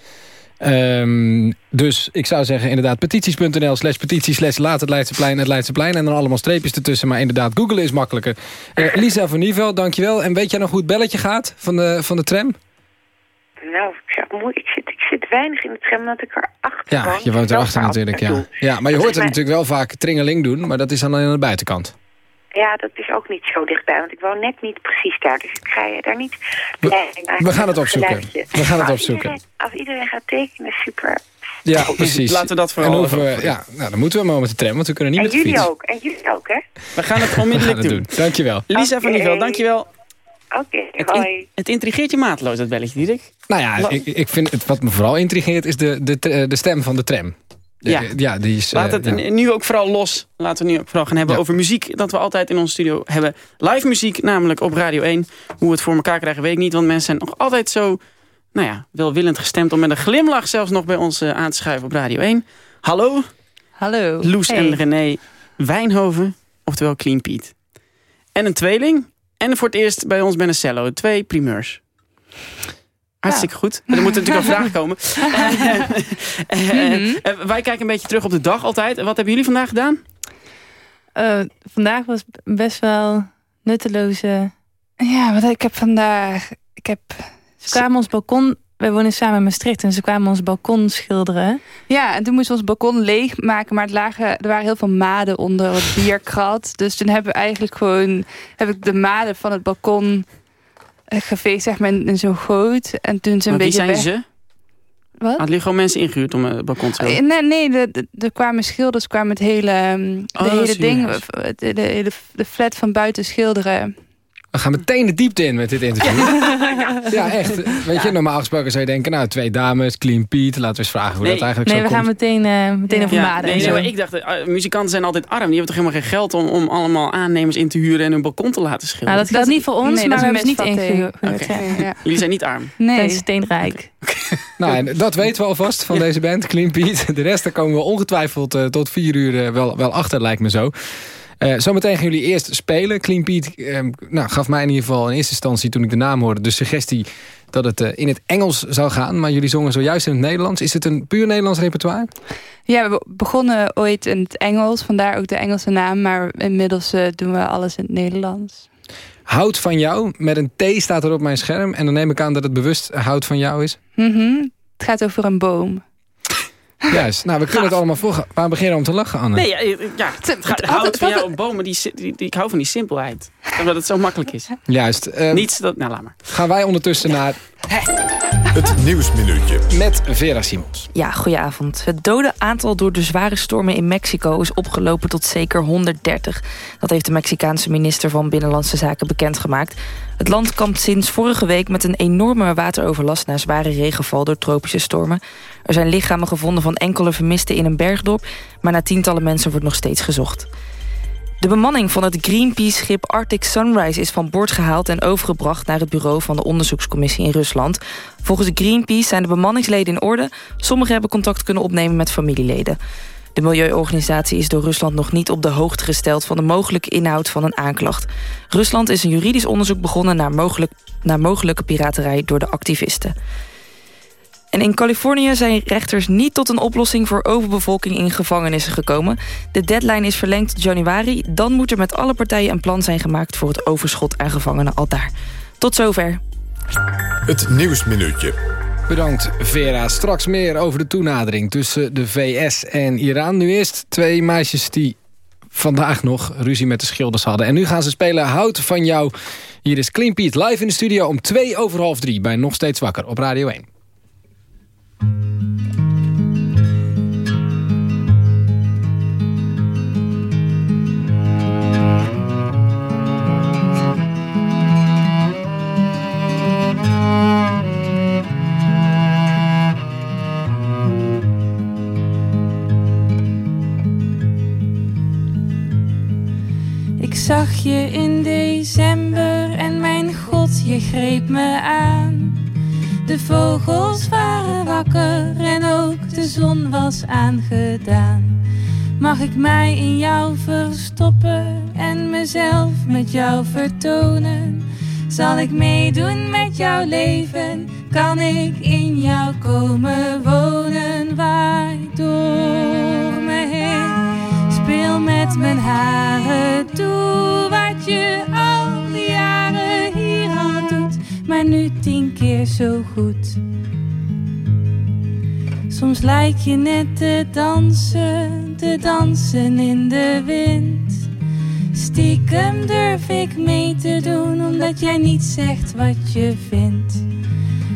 Ehm, dus ik zou zeggen inderdaad petities.nl slash petitie slash laat het Leidseplein het Leidseplein. En dan allemaal streepjes ertussen. Maar inderdaad, googlen is makkelijker. Eh, Lisa van Nievel, dankjewel. En weet jij nog hoe het belletje gaat van de, van de tram? Nou, ik, zit, ik zit weinig in de tram omdat ik erachter Ja, je woont erachter natuurlijk, ja. ja. Maar je hoort het natuurlijk wel vaak tringeling doen. Maar dat is dan aan de buitenkant. Ja, dat is ook niet zo dichtbij. Want ik woon net niet precies daar. Dus ik ga je daar niet... We- we gaan het opzoeken. geluidje. We gaan het als opzoeken. iedereen- Als iedereen gaat tekenen, super. Ja, precies. Laten we dat vooral En we- ja, nou, dan moeten we maar met de tram, want we kunnen niet En met de jullie fiets. ook. En jullie ook, hè? We gaan het onmiddellijk gaan het doen. doen. Dankjewel. Lisa van Oké. Nievel, dankjewel. Oké, Het, hoi. in- het intrigeert je mateloos, dat belletje, Dierik. Nou ja, ik, ik vind het, wat me vooral intrigeert is de, de, de stem van de tram. Ja. ja die is... Laat eh, het ja. nu ook vooral los. Laten we nu ook vooral gaan hebben over muziek. Dat we altijd in onze studio hebben. Live muziek, namelijk op Radio 1. Hoe we het voor elkaar krijgen, weet ik niet. Want mensen zijn nog altijd zo nou ja, welwillend gestemd... om met een glimlach zelfs nog bij ons eh, aan te schuiven op Radio 1. Hallo, Hallo. Loes Hey. en René Wijnhoven, oftewel Clean Piet. En een tweeling. En voor het eerst bij ons bij een cello. Twee primeurs. Hartstikke goed. Er moeten natuurlijk al vragen komen. Eh, eh, eh, wij kijken een beetje terug op de dag altijd. Wat hebben jullie vandaag gedaan? Eh, vandaag was best wel nutteloze... Ja, wat ik heb vandaag... Ik heb... Ze kwamen ons balkon... Wij wonen samen in Maastricht en ze kwamen ons balkon schilderen. Ja, en toen moesten we ons balkon leegmaken, maar het lagen, er waren heel veel maden onder het bierkrat. Dus toen hebben we eigenlijk gewoon, heb ik de maden van het balkon geveegd, zeg maar, in, zo'n goot. En toen ze een Maar wie beetje zijn weg- ze? Wat? Jullie gewoon mensen ingehuurd om eh, het balkon te Eh, schilderen? Nee, nee, de- de- er kwamen schilders, kwamen het hele, ehm, de Oh, hele ding, eh, de, de, hele- de flat van buiten schilderen. We gaan meteen de diepte in met dit interview. ja. echt. Weet je, normaal gesproken zou je denken... nou, twee dames, Clean Pete. Laten we eens vragen hoe Nee. dat eigenlijk Nee, zo we gaan komt. meteen, eh, meteen over Ja, nee, en nee, zo. maar ik dacht, eh, muzikanten zijn altijd arm. Die hebben toch helemaal geen geld om, om allemaal aannemers in te huren en hun balkon te laten schilderen. Nou, dat geldt niet voor ons, nee, maar we dat hebben is ze niet een ingehuurd. mesvat, Ja. Jullie zijn niet arm. Nee. Zijn steenrijk. Nou, en dat weten we alvast van deze band, Clean Pete. De rest, daar komen we ongetwijfeld eh, tot vier uur eh, wel, wel achter, lijkt me zo. Eh, zometeen gaan jullie eerst spelen. Clean Pete eh, nou, gaf mij in ieder geval in eerste instantie... toen ik de naam hoorde, de suggestie dat het eh, in het Engels zou gaan. Maar jullie zongen zojuist in het Nederlands. Is het een puur Nederlands repertoire? Ja, we begonnen ooit in het Engels, vandaar ook de Engelse naam. Maar inmiddels eh, doen we alles in het Nederlands. Hout van jou, met een T staat er op mijn scherm. En dan neem ik aan dat het bewust hout van jou is. Mhm. Het gaat over een boom. Juist. Nou, we kunnen het allemaal volgen. Waar beginnen we om te lachen, Anne? Nee, ja, ja, het gaat- hout van jou bomen. Die, die, die- ik hou van die simpelheid. Omdat het zo makkelijk is. Juist. eh, Niets dat... Nou, laat maar. Gaan wij ondertussen naar Het Nieuwsminuutje. met Vera Simons. Ja, goedenavond. Het dode aantal door de zware stormen in Mexico is opgelopen tot zeker 130. Dat heeft de Mexicaanse minister van Binnenlandse Zaken bekendgemaakt. Het land kampt sinds vorige week met een enorme wateroverlast... na zware regenval door tropische stormen. Er zijn lichamen gevonden van enkele vermisten in een bergdorp... maar naar tientallen mensen wordt nog steeds gezocht. De bemanning van het Greenpeace-schip Arctic Sunrise is van boord gehaald en overgebracht naar het bureau van de onderzoekscommissie in Rusland. Volgens Greenpeace zijn de bemanningsleden in orde. Sommigen hebben contact kunnen opnemen met familieleden. De milieuorganisatie is door Rusland nog niet op de hoogte gesteld van de mogelijke inhoud van een aanklacht. Rusland is een juridisch onderzoek begonnen naar, mogelijk, naar mogelijke piraterij door de activisten. En in Californië zijn rechters niet tot een oplossing voor overbevolking in gevangenissen gekomen. De deadline is verlengd tot januari. Dan moet er met alle partijen een plan zijn gemaakt voor het overschot aan gevangenen al daar. Tot zover. Het Nieuwsminuutje. Bedankt Vera. Straks meer over de toenadering tussen de VS en Iran. Nu eerst twee meisjes die vandaag nog ruzie met de schilders hadden. En nu gaan ze spelen Hout van jou. Hier is Clean Piet live in de studio om twee over half drie... bij Nog Steeds Wakker op Radio 1. Ik zag je in december en mijn god, je greep me aan. De vogels waren wakker en ook de zon was aangedaan. Mag ik mij in jou verstoppen en mezelf met jou vertonen? Zal ik meedoen met jouw leven? Kan ik in jou komen wonen? Waai door me heen, speel met mijn haren. Doe wat je al maar nu tien keer zo goed. Soms lijk je net te dansen, te dansen in de wind. Stiekem durf ik mee te doen, omdat jij niet zegt wat je vindt.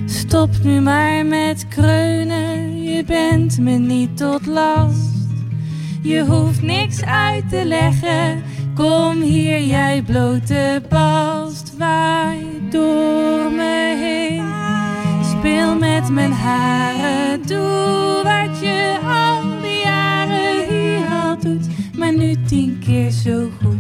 Stop nu maar met kreunen, je bent me niet tot last. Je hoeft niks uit te leggen, kom hier jij blote bast. Waai door me heen. Speel met mijn haren, doe wat je al die jaren hier al doet, maar nu tien keer zo goed.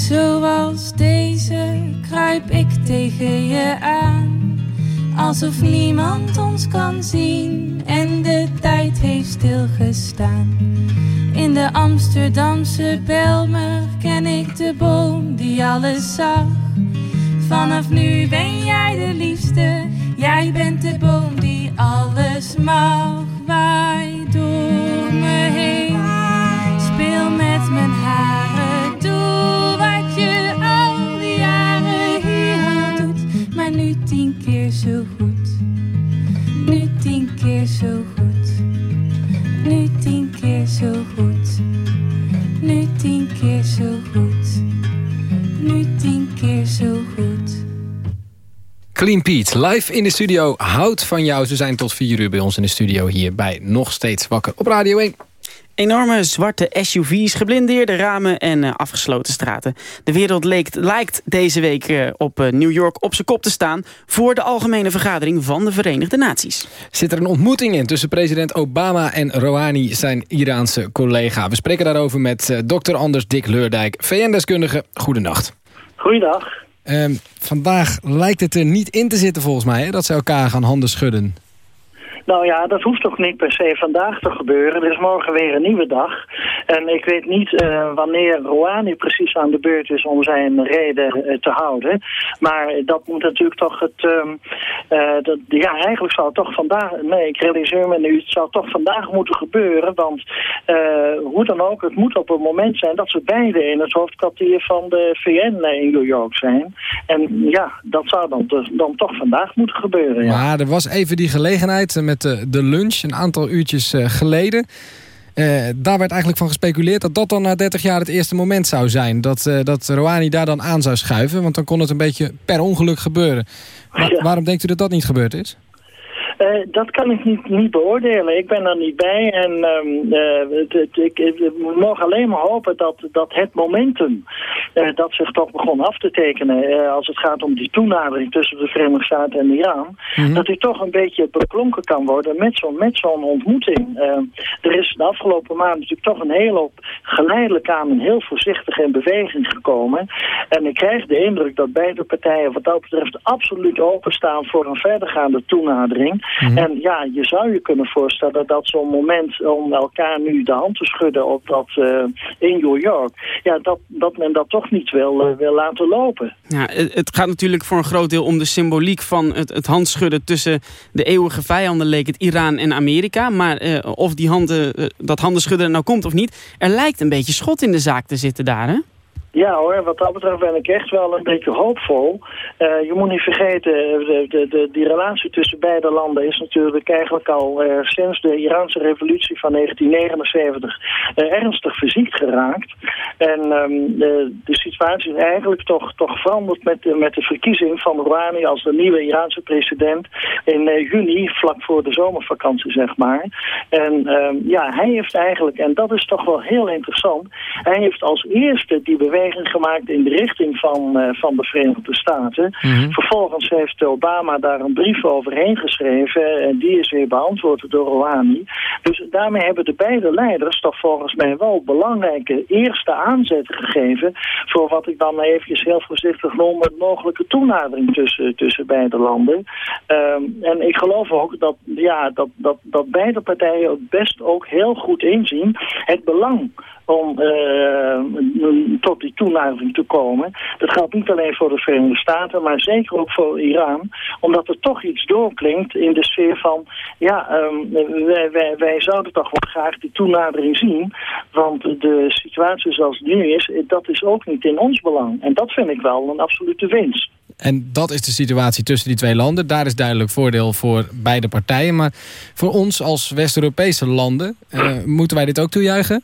Zoals deze kruip ik tegen je aan. Alsof niemand ons kan zien en de tijd heeft stilgestaan. In de Amsterdamse Belmer ken ik de boom die alles zag. Vanaf nu ben jij de liefste, jij bent de boom die alles mag. Waai Clean Pete, live in de studio. Houd van jou. Ze zijn tot 4 uur bij ons in de studio hier bij Nog Steeds Wakker op Radio 1. Enorme zwarte SUV's, geblindeerde ramen en eh, afgesloten straten. De wereld leek, lijkt deze week eh, op eh, New York op zijn kop te staan... voor de algemene vergadering van de Verenigde Naties. Zit er een ontmoeting in tussen president Obama en Rouhani, zijn Iraanse collega. We spreken daarover met dokter Anders Dick Leurdijk, VN-deskundige. Goedenacht. Goeiedag. Ehm, vandaag lijkt het er niet in te zitten volgens mij, hè, dat ze elkaar gaan handen schudden. Nou ja, dat hoeft toch niet per se vandaag te gebeuren. Er is morgen weer een nieuwe dag. En ik weet niet eh, wanneer Rouhani precies aan de beurt is om zijn reden eh, te houden. Maar dat moet natuurlijk toch het... ehm, eh, dat, ja, eigenlijk zou het toch vandaag... Nee, ik realiseer me nu, het zou toch vandaag moeten gebeuren. Want hoe dan ook, het moet op een moment zijn dat ze beide in het hoofdkwartier van de VN in New York zijn. En ja, dat zou dan, dus- dan toch vandaag moeten gebeuren. Ja. Maar er was even die gelegenheid eh, met de, lunch, een aantal uurtjes eh, geleden. Eh, daar werd eigenlijk van gespeculeerd dat dat dan na 30 jaar het eerste moment zou zijn. Dat, eh, dat Rouhani daar dan aan zou schuiven, want dan kon het een beetje per ongeluk gebeuren. Wa- Waarom denkt u dat dat niet gebeurd is? Eh, dat kan ik niet, niet beoordelen. Ik ben er niet bij. En ehm, eh, het, het- ik, we mogen alleen maar hopen dat, dat het momentum eh, dat zich toch begon af te tekenen... als het gaat om die toenadering tussen de Verenigde Staten en Iran... dat die toch een beetje beklonken kan worden met zo'n met zo'n ontmoeting. Er is de afgelopen maanden natuurlijk toch een hele hoop geleidelijk aan... en heel voorzichtig in beweging gekomen. En ik krijg de indruk dat beide partijen wat dat betreft... absoluut openstaan voor een verdergaande toenadering... En ja, je zou je kunnen voorstellen dat zo'n moment om elkaar nu de hand te schudden op dat eh, in New York, ja, dat, dat men dat toch niet wil, eh, wil laten lopen. Ja, het gaat natuurlijk voor een groot deel om de symboliek van het, het handschudden tussen de eeuwige vijanden, leek het Iran en Amerika. Maar eh, of die handen, dat handenschudden er nou komt of niet, er lijkt een beetje schot in de zaak te zitten daar, hè? Ja hoor, wat dat betreft ben ik echt wel een beetje hoopvol. Eh, je moet niet vergeten, eh, de, de, de, die relatie tussen beide landen is natuurlijk eigenlijk al eh, sinds de Iraanse revolutie van 1979 eh, ernstig verziekt geraakt. En ehm, de, situatie is eigenlijk toch, toch veranderd met de, met de verkiezing van Rouhani als de nieuwe Iraanse president in juni, vlak voor de zomervakantie zeg maar. En ehm, ja, hij heeft eigenlijk, en dat is toch wel heel interessant, hij heeft als eerste die beweging gemaakt in de richting van, eh, van de Verenigde Staten. Vervolgens heeft Obama daar een brief overheen geschreven en die is weer beantwoord door Rouhani. Dus daarmee hebben de beide leiders toch volgens mij wel belangrijke eerste aanzetten gegeven voor wat ik dan eventjes heel voorzichtig noem een mogelijke toenadering tussen, tussen beide landen. Ehm, en ik geloof ook dat, ja, dat, dat, dat beide partijen het best ook heel goed inzien het belang om eh, tot die toenadering te komen. Dat geldt niet alleen voor de Verenigde Staten, maar zeker ook voor Iran. Omdat er toch iets doorklinkt in de sfeer van... ja, ehm, wij, zouden toch wel graag die toenadering zien. Want de situatie zoals het nu is, dat is ook niet in ons belang. En dat vind ik wel een absolute winst. En dat is de situatie tussen die twee landen. Daar is duidelijk voordeel voor beide partijen. Maar voor ons als West-Europese landen... eh, moeten wij dit ook toejuichen?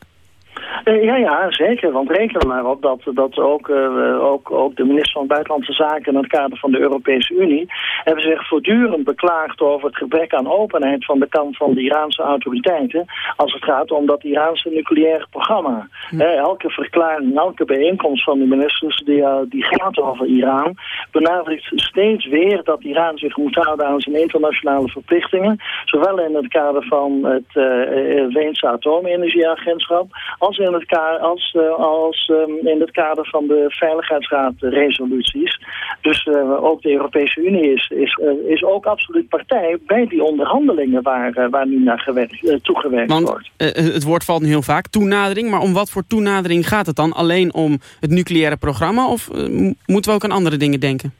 Eh, ja, ja, zeker. Want reken er maar op dat, dat ook, eh, ook, ook de minister van Buitenlandse Zaken in het kader van de Europese Unie hebben zich voortdulend beklaagd over het gebrek aan openheid van de kant van de Iraanse autoriteiten als het gaat om dat Iraanse nucleaire programma. Eh, elke verklaring, elke bijeenkomst van de ministers die, die gaat over Iran benadrukt steeds weer dat Iran zich moet houden aan zijn internationale verplichtingen, zowel in het kader van het eh, Weense atoomenergieagentschap als in het, ka als, eh, als ehm, in het kader van de Veiligheidsraad-resoluties. Dus eh, ook de Europese Unie is, is, eh, is ook absoluut partij bij die onderhandelingen waar, waar nu naar gewerkt, toegewerkt Want wordt. het woord valt nu heel vaak, toenadering. Maar om wat voor toenadering gaat het dan? Alleen om het nucleaire programma? Of moeten we ook aan andere dingen denken?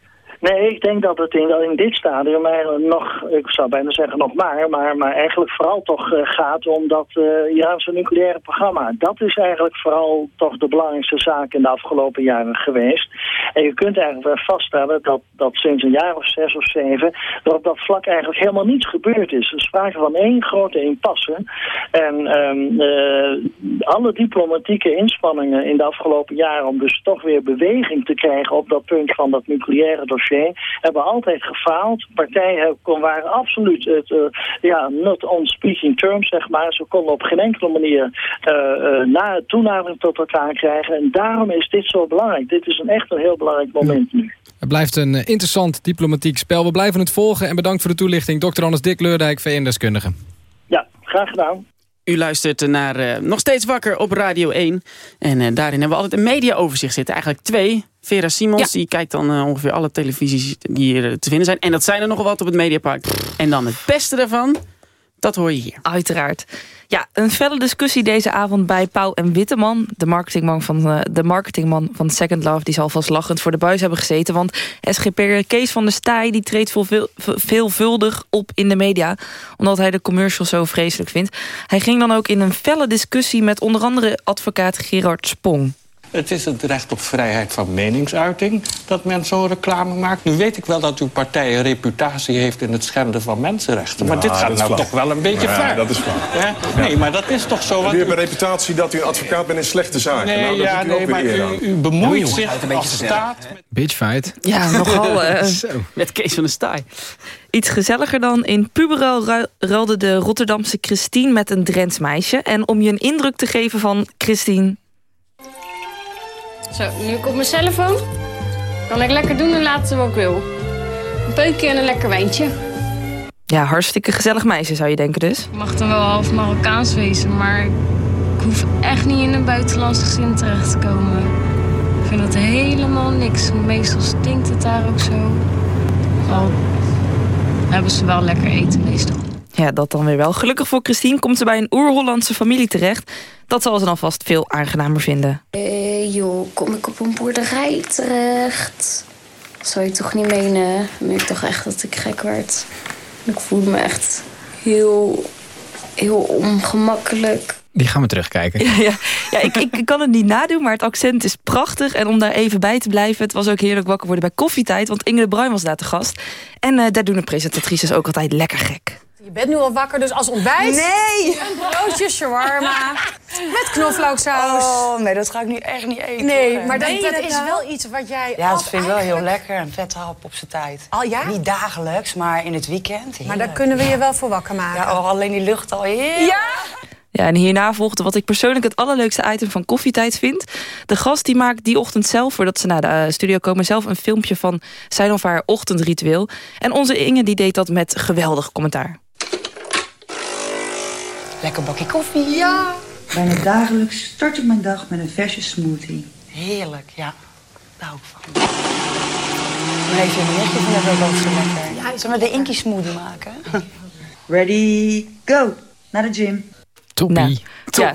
Nee, ik denk dat het in, in dit stadium eigenlijk nog, ik zou bijna zeggen nog maar, maar, maar eigenlijk vooral toch eh, gaat om dat eh, Iraanse nucleaire programma. Dat is eigenlijk vooral toch de belangrijkste zaak in de afgelopen jaren geweest. En je kunt eigenlijk wel vaststellen dat, dat sinds een jaar of zes of zeven er op dat vlak eigenlijk helemaal niets gebeurd is. Er sprake van één grote impasse. En ehm, eh, alle diplomatieke inspanningen in de afgelopen jaren om dus toch weer beweging te krijgen op dat punt van dat nucleaire dossier, hebben altijd gefaald. Partijen waren absoluut het, eh, ja, not on speaking terms, zeg maar. Ze konden op geen enkele manier eh, na, toenadering tot elkaar krijgen. En daarom is dit zo belangrijk. Dit is een echt een heel belangrijk moment nu. Het blijft een interessant diplomatiek spel. We blijven het volgen en bedankt voor de toelichting. Dr. Anders Dick Leurdijk, VN-deskundige. Ja, graag gedaan. U luistert naar eh, Nog Steeds Wakker op Radio 1. En eh, daarin hebben we altijd een mediaoverzicht zitten. Eigenlijk twee. Vera Simons, die kijkt dan eh, ongeveer alle televisies die hier te vinden zijn. En dat zijn er nogal wat op het Mediapark. En dan het beste daarvan, dat hoor je hier. Uiteraard. Ja, een felle discussie deze avond bij Pauw en Witteman. De marketingman van, eh, de marketingman van Second Love... die zal vast lachend voor de buis hebben gezeten. Want SGP'er Kees van der Staaij die treedt veelvul- veelvuldig op in de media... omdat hij de commercials zo vreselijk vindt. Hij ging dan ook in een felle discussie... met onder andere advocaat Gerard Spong. Het is het recht op vrijheid van meningsuiting dat men zo'n reclame maakt. Nu weet ik wel dat uw partij een reputatie heeft in het schenden van mensenrechten. Maar dit gaat nou toch wel een beetje Ja, ver. dat is. Hè? Nee, maar dat is toch zo. U Want hebt een reputatie dat u een advocaat bent in slechte zaken. Nee, nou, dat ja, u nee, maar u, u bemoeit zich als staat... Bitchfight. Ja, nogal. eh, Met Kees van der Staaij. Iets gezelliger dan. In Puberel ru- ruilde de Rotterdamse Christine met een Drents meisje. En om je een indruk te geven van Christine... Zo, nu ik op mijn telefoon. Kan ik lekker doen en laten wat ik wil. Een peukje en een lekker wijntje. Ja, hartstikke gezellig meisje zou je denken dus. Ik mag dan wel half Marokkaans wezen, maar ik hoef echt niet in een buitenlands gezin terecht te komen. Ik vind dat helemaal niks. Meestal stinkt het daar ook zo. Al hebben ze wel lekker eten meestal. Ja, dat dan weer wel. Gelukkig voor Christine komt ze bij een oer-Hollandse familie terecht. Dat zal ze dan vast veel aangenamer vinden. Eh joh, kom ik op een boerderij terecht? Zou je toch niet menen? Dan ik toch echt dat ik gek werd. Ik voelde me echt heel, heel ongemakkelijk. Die gaan we terugkijken. Ja, ja. ja ik, ik kan het niet nadoen, maar het accent is prachtig. En om daar even bij te blijven, het was ook heerlijk wakker worden bij koffietijd. Want Inge de Bruin was daar te gast. En eh, daar doen de presentatrices ook altijd lekker gek. Je bent nu al wakker, dus als ontbijt... Nee! Een broodje shawarma met knoflooksaus. Oh, nee, dat ga ik nu echt niet eten. Nee, hoor. maar dat, dat dat is nou? wel iets wat jij... Ja, dat vind ik wel heel lekker. Een vette hap op zijn tijd. Al ja? Niet dagelijks, maar in het weekend. Maar daar kunnen we je wel voor wakker maken. Ja, oh, alleen die lucht al. Heerlijk. Ja? Ja, en hierna volgde wat ik persoonlijk het allerleukste item van koffietijd vind. De gast die maakt die ochtend zelf, voordat ze naar de eh, studio komen... zelf een filmpje van zijn of haar ochtendritueel. En onze Inge die deed dat met geweldig commentaar. Lekker bakje koffie. Ja. Bijna dagelijks start ik mijn dag met een verse smoothie. Heerlijk, ja. Daar hou ik van. Mijn neefje en mijn nichtje dat ook zo lekker. Zullen we de inkie smoothie maken? Ready, go! Naar de gym. Toppie. Nou,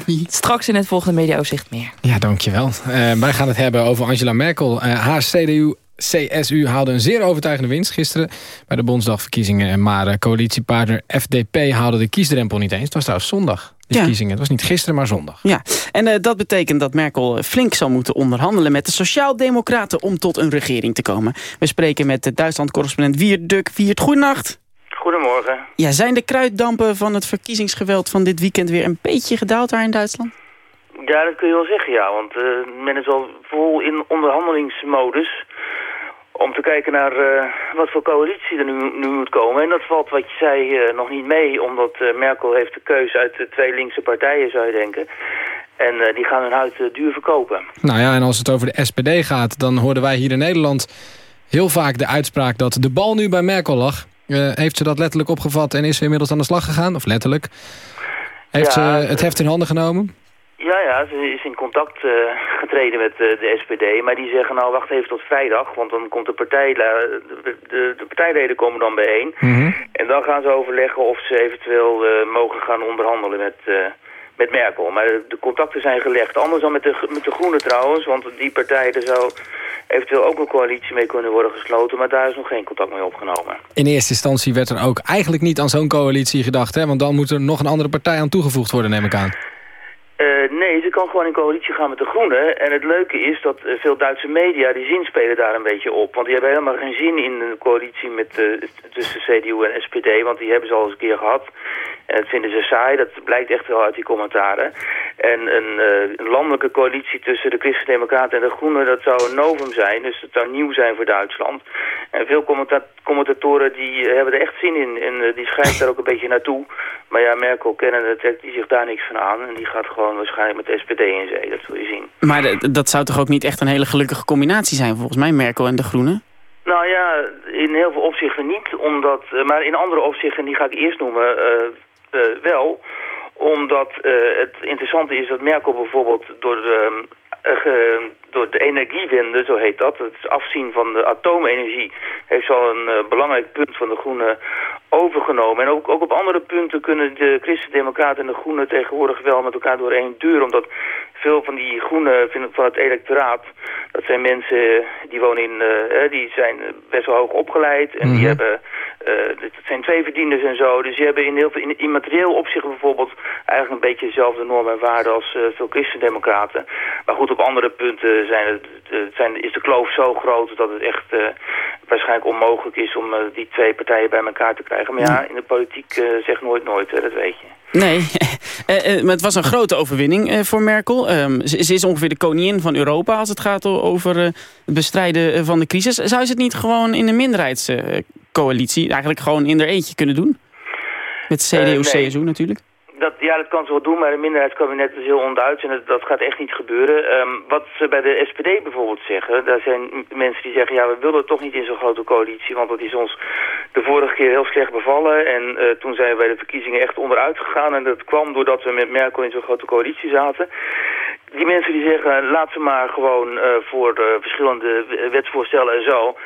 ja, straks in het volgende mediaoverzicht meer. Ja, dankjewel. Uh, wij gaan het hebben over Angela Merkel. Uh, haar CDU CSU haalde een zeer overtuigende winst gisteren bij de Bondsdagverkiezingen. Maar uh, coalitiepartner FDP haalde de kiesdrempel niet eens. Het was trouwens zondag, de ja. verkiezingen. Het was niet gisteren, maar zondag. Ja, en uh, dat betekent dat Merkel flink zal moeten onderhandelen met de Sociaaldemocraten om tot een regering te komen. We spreken met de Duitsland-correspondent Wiert Duk. Wiert, goedenacht. Goedemorgen. Ja, zijn de kruiddampen van het verkiezingsgeweld van dit weekend weer een beetje gedaald daar in Duitsland? Ja, dat kun je wel zeggen, ja. Want uh, men is al vol in onderhandelingsmodus om te kijken naar uh, wat voor coalitie er nu, nu, moet komen. En dat valt, wat je zei, uh, nog niet mee, omdat uh, Merkel heeft de keuze uit de twee linkse partijen, zou je denken. En die gaan hun huid duur verkopen. Nou ja, en als het over de SPD gaat, dan hoorden wij hier in Nederland heel vaak de uitspraak dat de bal nu bij Merkel lag. heeft ze dat letterlijk opgevat en is ze inmiddels aan de slag gegaan? Of letterlijk? Heeft ja, ze het heft in handen genomen? Ja, ja, ze is in contact uh, getreden met uh, de SPD. Maar die zeggen nou wacht even tot vrijdag. Want dan komt de partij, de, de, de partijleden komen dan bijeen. Mm -hmm. En dan gaan ze overleggen of ze eventueel uh, mogen gaan onderhandelen met, met Merkel. Maar de, de, contacten zijn gelegd. Anders dan met de, met de Groenen trouwens. Want die partij, er zou eventueel ook een coalitie mee kunnen worden gesloten. Maar daar is nog geen contact mee opgenomen. In eerste instantie werd er ook eigenlijk niet aan zo'n coalitie gedacht. Hè? Want dan moet er nog een andere partij aan toegevoegd worden, neem ik aan. Uh, nee, ze kan gewoon in coalitie gaan met de Groenen. En het leuke is dat uh, veel Duitse media die zin spelen daar een beetje op. Want die hebben helemaal geen zin in een coalitie met, uh, tussen CDU en SPD. Want die hebben ze al eens een keer gehad. En dat vinden ze saai. Dat blijkt echt wel uit die commentaren. En een, een landelijke coalitie tussen de Christen-Democraten en de Groenen... dat zou een novum zijn. Dus dat zou nieuw zijn voor Duitsland. En veel commenta commentatoren die hebben er echt zin in. En die schrijven daar ook een beetje naartoe. Maar ja, Merkel kennen trekt die zich daar niks van aan. En die gaat gewoon waarschijnlijk met de SPD in zee, dat zul je zien. Maar dat zou toch ook niet echt een hele gelukkige combinatie zijn, volgens mij, Merkel en de Groenen? Nou ja, in heel veel opzichten niet, omdat, maar in andere opzichten, die ga ik eerst noemen, uh, wel. Omdat uh, het interessante is dat Merkel bijvoorbeeld door de, door de energiewende, zo heet dat, het afzien van de atoomenergie, heeft al een belangrijk punt van de Groenen overgenomen. En ook, ook op andere punten kunnen de Christen-Democraten en de Groenen tegenwoordig wel met elkaar door één deur. Omdat veel van die Groenen van het electoraat, dat zijn mensen die wonen in, uh, die zijn best wel hoog opgeleid. En mm -hmm. die hebben, uh, dat zijn twee verdieners en zo. Dus die hebben in heel veel, in immaterieel opzicht bijvoorbeeld eigenlijk een beetje dezelfde normen en waarden als veel Christen-Democraten. Maar goed, op andere punten zijn het, zijn, is de kloof zo groot dat het echt waarschijnlijk onmogelijk is om die twee partijen bij elkaar te krijgen. Maar ja, in de politiek uh, zegt nooit nooit, hè, dat weet je. Nee, uh, uh, maar het was een grote overwinning voor Merkel. Um, ze, is ongeveer de koningin van Europa als het gaat over het bestrijden van de crisis. Zou ze het niet gewoon in een minderheidscoalitie, eigenlijk gewoon in haar eentje kunnen doen? Met CDU-CSU nee. natuurlijk. Dat, ja, dat kan ze wel doen, maar een minderheidskabinet is heel onduits en dat, gaat echt niet gebeuren. Um, wat ze bij de SPD bijvoorbeeld zeggen, daar zijn mensen die zeggen... ja, we willen toch niet in zo'n grote coalitie, want dat is ons de vorige keer heel slecht bevallen. En uh, toen zijn we bij de verkiezingen echt onderuit gegaan en dat kwam doordat we met Merkel in zo'n grote coalitie zaten. Die mensen die zeggen, laat ze maar gewoon uh, voor de verschillende wetsvoorstellen en zo...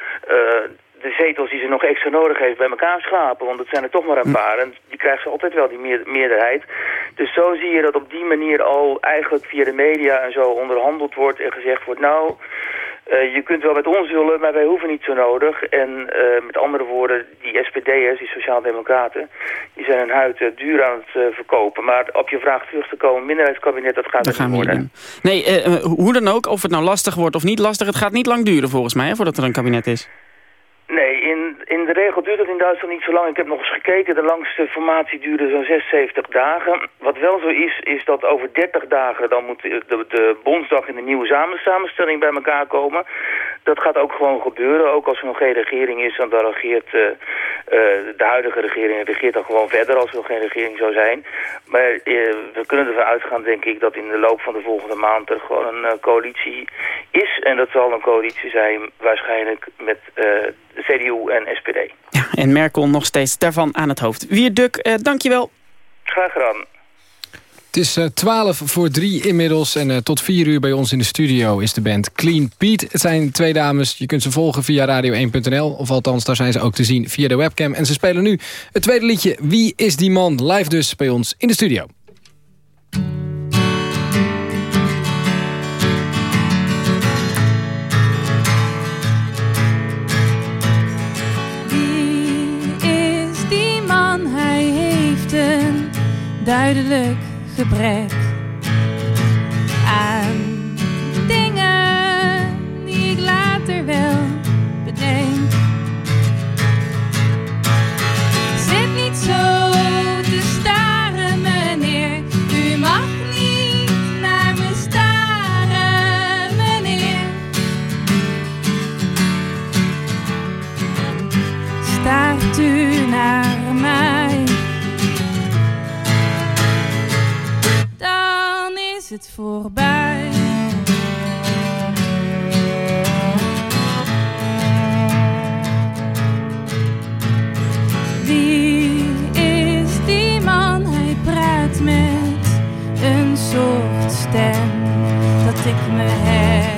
de zetels die ze nog extra nodig heeft bij elkaar schrapen. Want het zijn er toch maar een paar. En die krijgt ze altijd wel, die meer, meerderheid. Dus zo zie je dat op die manier al eigenlijk via de media en zo onderhandeld wordt en gezegd wordt... nou, uh, je kunt wel met ons willen, maar wij hoeven niet zo nodig. En uh, met andere woorden, die SPD'ers, die Sociaaldemocraten... die zijn hun huid uh, duur aan het verkopen. Maar op je vraag terug te komen, minderheidskabinet, dat gaat dat niet worden. Nee, hoe dan ook, of het nou lastig wordt of niet lastig... het gaat niet lang duren volgens mij, hè, voordat er een kabinet is. Nee, in, in de regel duurt het in Duitsland niet zo lang. Ik heb nog eens gekeken, de langste formatie duurde zo'n 76 dagen. Wat wel zo is, is dat over 30 dagen dan moet de, de, Bondsdag in de nieuwe samenstelling bij elkaar komen. Dat gaat ook gewoon gebeuren, ook als er nog geen regering is, dan, regeert uh, uh, de huidige regering regeert dan gewoon verder als er nog geen regering zou zijn. Maar uh, we kunnen ervan uitgaan, denk ik, dat in de loop van de volgende maand er gewoon een coalitie is. En dat zal een coalitie zijn waarschijnlijk met CDU en SPD. Ja, en Merkel nog steeds daarvan aan het hoofd. Wierduk, eh, dankjewel. Graag gedaan. Het is uh, 12 voor 3 inmiddels en uh, tot 4 uur bij ons in de studio is de band Clean Pete. Het zijn twee dames, je kunt ze volgen via radio1.nl of althans daar zijn ze ook te zien via de webcam. En ze spelen nu het tweede liedje Wie is die man? Live dus bij ons in de studio. Duidelijk gebrek is het voorbij. Wie is die man? Hij praat met een soort stem dat ik me herinner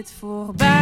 het voorbij.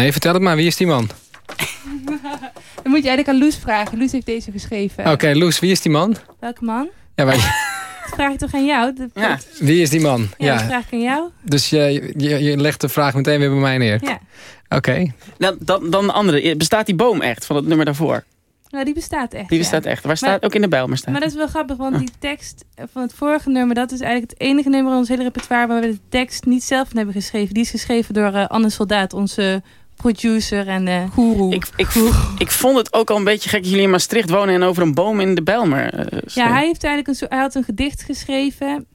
Nou René, vertel het maar. Wie is die man? Dan moet je eigenlijk aan Loes vragen. Loes heeft deze geschreven. Oké, Loes, wie is die man? Welke man? Ja, wij, Dat vraag ik toch aan jou? Dat- Wie is die man? Ja, dat vraag ik aan jou. Dus je, je, je legt de vraag meteen weer bij mij neer. Ja. Oké. Dan, dan, dan de andere. Bestaat die boom echt van het nummer daarvoor? Nou, die bestaat echt. Die ja. bestaat echt. Waar staat Maar- ook in de Bijlmer staat? Maar dat is wel grappig, want die tekst van het vorige nummer... dat is eigenlijk het enige nummer in ons hele repertoire... waar we de tekst niet zelf van hebben geschreven. Die is geschreven door eh, Anne Soldaat, onze producer en uh, goeroe. Ik, ik, ik vond het ook al een beetje gek dat jullie in Maastricht wonen... en over een boom in de Bijlmer eh, Ja, hij, heeft eigenlijk een, soort- hij had een gedicht geschreven...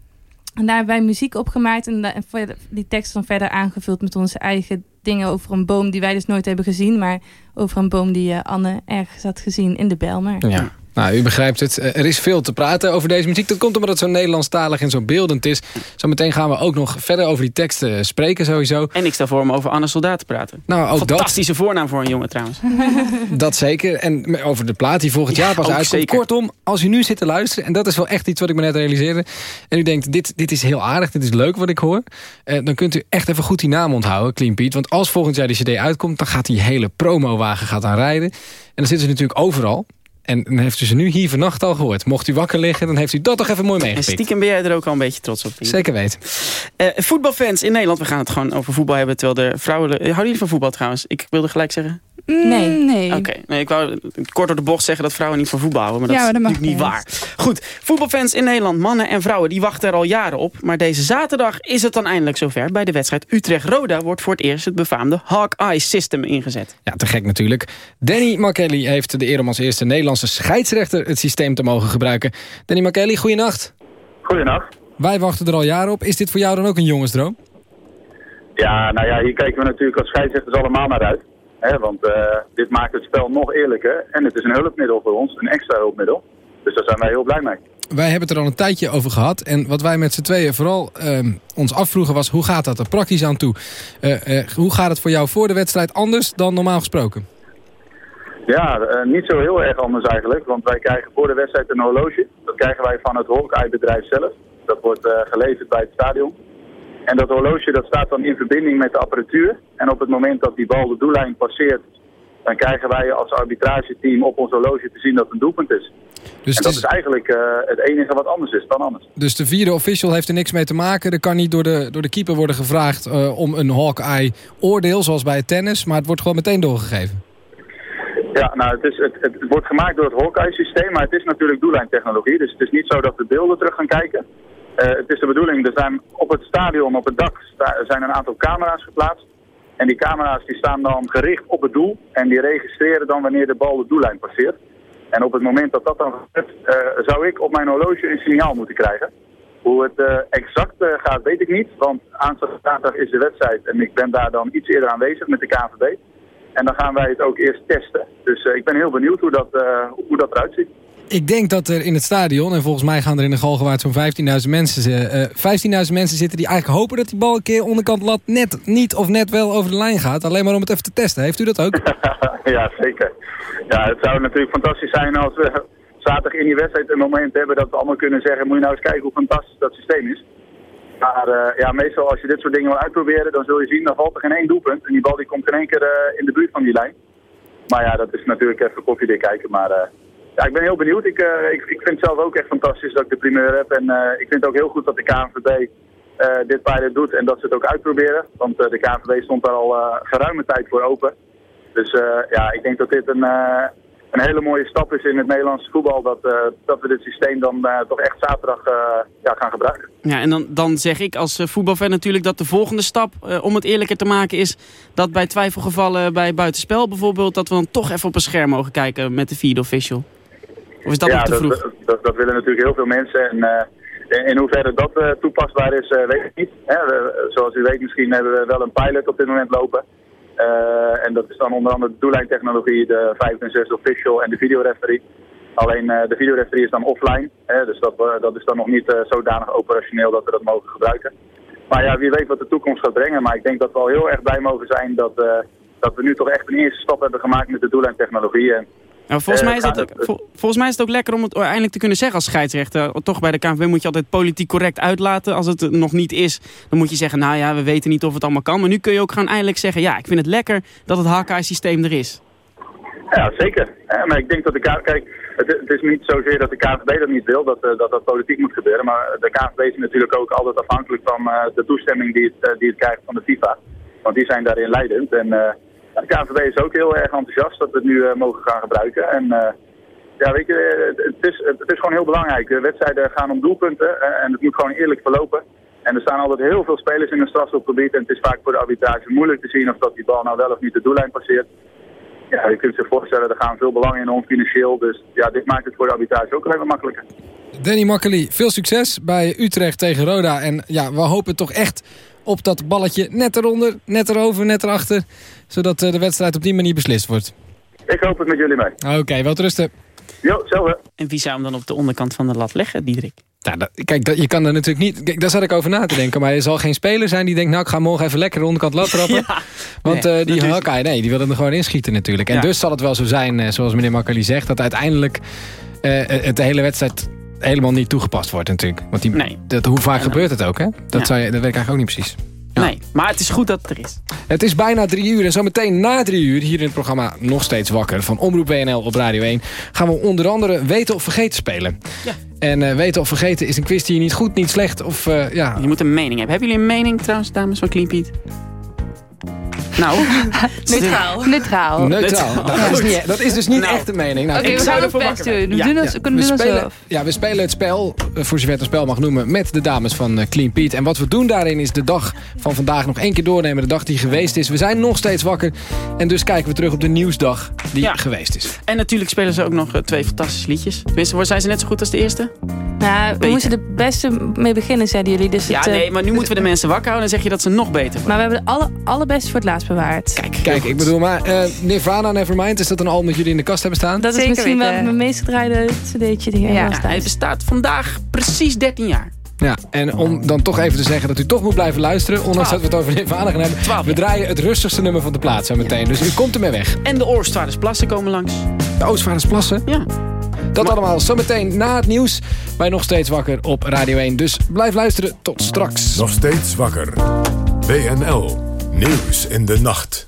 en daar hebben wij muziek op gemaakt... en, da- en die tekst dan verder aangevuld met onze eigen dingen... over een boom die wij dus nooit hebben gezien... maar over een boom die eh, Anne ergens had gezien in de Bijlmer. Ja. Nou, u begrijpt het. Eh, Er is veel te praten over deze muziek. Dat komt omdat het zo Nederlandstalig en zo beeldend is. Zometeen gaan we ook nog verder over die teksten spreken sowieso. En ik stel voor om over Anne Soldaat te praten. Nou, ook dat. Fantastische voornaam voor een jongen trouwens. Dat zeker. En over de plaat die volgend jaar pas uitkomt. zeker. Kortom, als u nu zit te luisteren... en dat is wel echt iets wat ik me net realiseerde... en u denkt, dit, dit is heel aardig, dit is leuk wat ik hoor... eh, dan kunt u echt even goed die naam onthouden, Clean Pete. Want als volgend jaar die cd uitkomt... dan gaat die hele promowagen gaat aan rijden. En dan zitten ze natuurlijk overal... En dan heeft u ze nu hier vannacht al gehoord. Mocht u wakker liggen, dan heeft u dat toch even mooi En meegepikt. stiekem ben jij er ook al een beetje trots op. Pien. Zeker weten. Eh, voetbalfans in Nederland. We gaan het gewoon over voetbal hebben. Terwijl de vrouwen... eh, Houden jullie van voetbal trouwens? Ik wilde gelijk zeggen. Nee. nee. Oké, nee, ik wou kort door de bocht zeggen dat vrouwen niet van voetbal houden. Maar dat Ja, is maar dat natuurlijk niet waar. Goed, voetbalfans in Nederland, mannen en vrouwen, die wachten er al jaren op. Maar deze zaterdag is het dan eindelijk zover. Bij de wedstrijd Utrecht-Roda wordt voor het eerst het befaamde Hawkeye System ingezet. Ja, te gek natuurlijk. Danny Markelly heeft de eer om als eerste Nederlandse scheidsrechter het systeem te mogen gebruiken. Danny Markelly, goeienacht. Goedenacht. Wij wachten er al jaren op. Is dit voor jou dan ook een jongensdroom? Ja, nou ja, hier kijken we natuurlijk als scheidsrechters allemaal naar uit. Hè, want eh, dit maakt het spel nog eerlijker. En het is een hulpmiddel voor ons, een extra hulpmiddel. Dus daar zijn wij heel blij mee. Wij hebben het er al een tijdje over gehad. En wat wij met z'n tweeën vooral ehm, ons afvroegen was... hoe gaat dat er praktisch aan toe? Eh, eh, hoe gaat het voor jou voor de wedstrijd anders dan normaal gesproken? Ja, niet zo heel erg anders eigenlijk. Want wij krijgen voor de wedstrijd een horloge. Dat krijgen wij van het Hawkeye-bedrijf zelf. Dat wordt geleverd bij het stadion. En dat horloge dat staat dan in verbinding met de apparatuur. En op het moment dat die bal de doellijn passeert... dan krijgen wij als arbitrageteam op ons horloge te zien dat het een doelpunt is. Dus en dat is eigenlijk eh, het enige wat anders is dan anders. Dus de vierde official heeft er niks mee te maken. Er kan niet door de, door de keeper worden gevraagd eh, om een Hawkeye oordeel, zoals bij het tennis. Maar het wordt gewoon meteen doorgegeven. Ja, nou, het, is, het, het wordt gemaakt door het Hawkeye-systeem, maar het is natuurlijk doellijntechnologie. Dus het is niet zo dat we beelden terug gaan kijken. Eh, het is de bedoeling, er zijn op het stadion, op het dak, zijn een aantal camera's geplaatst. En die camera's die staan dan gericht op het doel en die registreren dan wanneer de bal de doellijn passeert. En op het moment dat dat dan gebeurt, eh, zou ik op mijn horloge een signaal moeten krijgen. Hoe het eh, exact gaat, weet ik niet. Want aanstaande zaterdag is de wedstrijd en ik ben daar dan iets eerder aanwezig met de KNVB. En dan gaan wij het ook eerst testen. Dus ik ben heel benieuwd hoe dat, hoe dat eruit ziet. Ik denk dat er in het stadion, en volgens mij gaan er in de Galgenwaard zo'n 15.000 mensen, eh 15.000 mensen zitten die eigenlijk hopen dat die bal een keer onderkant lat net niet of net wel over de lijn gaat. Alleen maar om het even te testen. Heeft u dat ook? ja, zeker. Ja, het zou natuurlijk fantastisch zijn als we zaterdag in die wedstrijd een moment hebben dat we allemaal kunnen zeggen, moet je nou eens kijken hoe fantastisch dat systeem is. Maar eh, ja, meestal als je dit soort dingen wil uitproberen, dan zul je zien, dan valt er geen één doelpunt. En die bal die komt in één keer eh, in de buurt van die lijn. Maar ja, dat is natuurlijk even koffiedik kijken. Maar eh, ja, ik ben heel benieuwd. Ik, eh, ik, ik vind het zelf ook echt fantastisch dat ik de primeur heb. En eh, ik vind het ook heel goed dat de KNVB eh, dit pilot doet en dat ze het ook uitproberen. Want de KNVB stond daar al geruime tijd voor open. Dus ja, ik denk dat dit een, een hele mooie stap is in het Nederlandse voetbal. Dat, dat we dit systeem dan toch echt zaterdag ja, gaan gebruiken. Ja, en dan, dan zeg ik als voetbalfan natuurlijk dat de volgende stap, om het eerlijker te maken, is dat bij twijfelgevallen bij buitenspel bijvoorbeeld, dat we dan toch even op een scherm mogen kijken met de vierde official. Of is dat ja, nog te vroeg? Dat, dat, dat willen natuurlijk heel veel mensen. En eh, in- hoeverre dat eh, toepasbaar is, eh, weet ik niet. Hè, we- zoals u weet, misschien hebben we wel een pilot op dit moment lopen. En dat is dan onder andere de doellijntechnologie, de vijfde en zesde official en de videoreferee. Alleen de videoreferee is dan offline. Hè, dus dat, dat is dan nog niet zodanig operationeel dat we dat mogen gebruiken. Maar ja, wie weet wat de toekomst gaat brengen. Maar ik denk dat we al heel erg blij mogen zijn dat, dat we nu toch echt een eerste stap hebben gemaakt met de doellijntechnologie. En, Nou, volgens, eh, mij is het- vol- volgens mij is het ook lekker om het eindelijk te kunnen zeggen als scheidsrechter. Toch bij de KNVB moet je altijd politiek correct uitlaten. Als het nog niet is, dan moet je zeggen, nou ja, we weten niet of het allemaal kan. Maar nu kun je ook gewoon eindelijk zeggen, ja, ik vind het lekker dat het Hawkeye-systeem er is. Ja, zeker. Maar ik denk dat de K kijk, het, het is niet zozeer dat de KNVB dat niet wil, dat, eh, dat dat politiek moet gebeuren. Maar de KNVB is natuurlijk ook altijd afhankelijk van eh, de toestemming die het, die het krijgt van de FIFA. Want die zijn daarin leidend. En de KNVB is ook heel erg enthousiast dat we het nu eh, mogen gaan gebruiken. En eh, ja, weet eh, het, is, het is gewoon heel belangrijk. De wedstrijden gaan om doelpunten en het moet gewoon eerlijk verlopen. En er staan altijd heel veel spelers in een strafschopgebied. En het is vaak voor de arbitrage moeilijk te zien of dat die bal nou wel of niet de doellijn passeert. Ja, je kunt je voorstellen, er gaan veel belangen in om financieel. Dus ja, dit maakt het voor de arbitrage ook even makkelijker. Danny Makkely, veel succes bij Utrecht tegen Roda. En ja, we hopen toch echt op dat balletje net eronder, net erover, net erachter. Zodat eh, de wedstrijd op die manier beslist wordt. Ik hoop het met jullie mee. Oké, wel rusten. Jo, hetzelfde. En wie zou hem dan op de onderkant van de lat leggen, Diederik? Dat- kijk, dat, je kan er natuurlijk niet... Kijk, daar zat ik over na te denken. Maar er zal geen speler zijn die denkt... nou, ik ga morgen even lekker de onderkant lat trappen. Want Nee, eh, die. Hawkeye, nee, die wil er gewoon inschieten natuurlijk. En Ja. dus zal het wel zo zijn, eh, zoals meneer Makkely zegt... dat uiteindelijk eh, het de hele wedstrijd helemaal niet toegepast wordt natuurlijk. Want die, Nee. dat, hoe vaak gebeurt het ook, hè? Dat, zou je, dat weet ik eigenlijk ook niet precies. Nee, maar het is goed dat het er is. Het is bijna drie uur en zometeen na drie uur... hier in het programma Nog Steeds Wakker van Omroep WNL op Radio 1... gaan we onder andere Weten of Vergeten spelen. Ja. En eh, Weten of Vergeten is een quiz die je niet goed, niet slecht of... eh, ja, Je moet een mening hebben. Hebben jullie een mening trouwens, dames van Clean? Nou, Neutraal. Neutraal. Neutraal. Nou, dat, is niet, dat is dus niet echt de mening. Nou, Oké, ik we zou gaan ervoor ons best wakker doen. We, zijn. doen kunnen we doen spelen, onszelf. ja, we spelen het spel, eh, voor zover het een spel mag noemen, met de dames van eh, Clean Pete. En wat we doen daarin is de dag van vandaag nog één keer doornemen. De dag die geweest is. We zijn nog steeds wakker. En dus kijken we terug op de nieuwsdag die geweest is. En natuurlijk spelen ze ook nog eh, twee fantastische liedjes. Tenminste, zijn ze net zo goed als de eerste? Nou, we Beter. moesten er beste mee beginnen, zeiden jullie. Dus Ja, het, nee, maar nu moeten we de mensen wakker houden. Dan zeg je dat ze nog beter worden. Maar we hebben de alle, allerbeste voor het laatst bewaard. Kijk, Kijk, ik bedoel maar, eh, Nirvana Nevermind, is dat een album dat jullie in de kast hebben staan? Dat is Zeker misschien wel mijn meest gedraaide cd'tje die Ja. ja. Hij bestaat vandaag precies 13 jaar. Ja, en om dan toch even te zeggen dat u toch moet blijven luisteren... ondanks dat we het over Nirvana gaan hebben... Twaalf, we draaien het rustigste nummer van de plaat zo meteen. Dus u komt ermee weg. En de Oorstvaardersplassen komen langs. De Oostvaardersplassen. Ja. Dat allemaal zometeen na het nieuws. Bij Nog Steeds Wakker op Radio 1. Dus blijf luisteren. Tot straks. Nog steeds wakker. WNL. Nieuws in de nacht.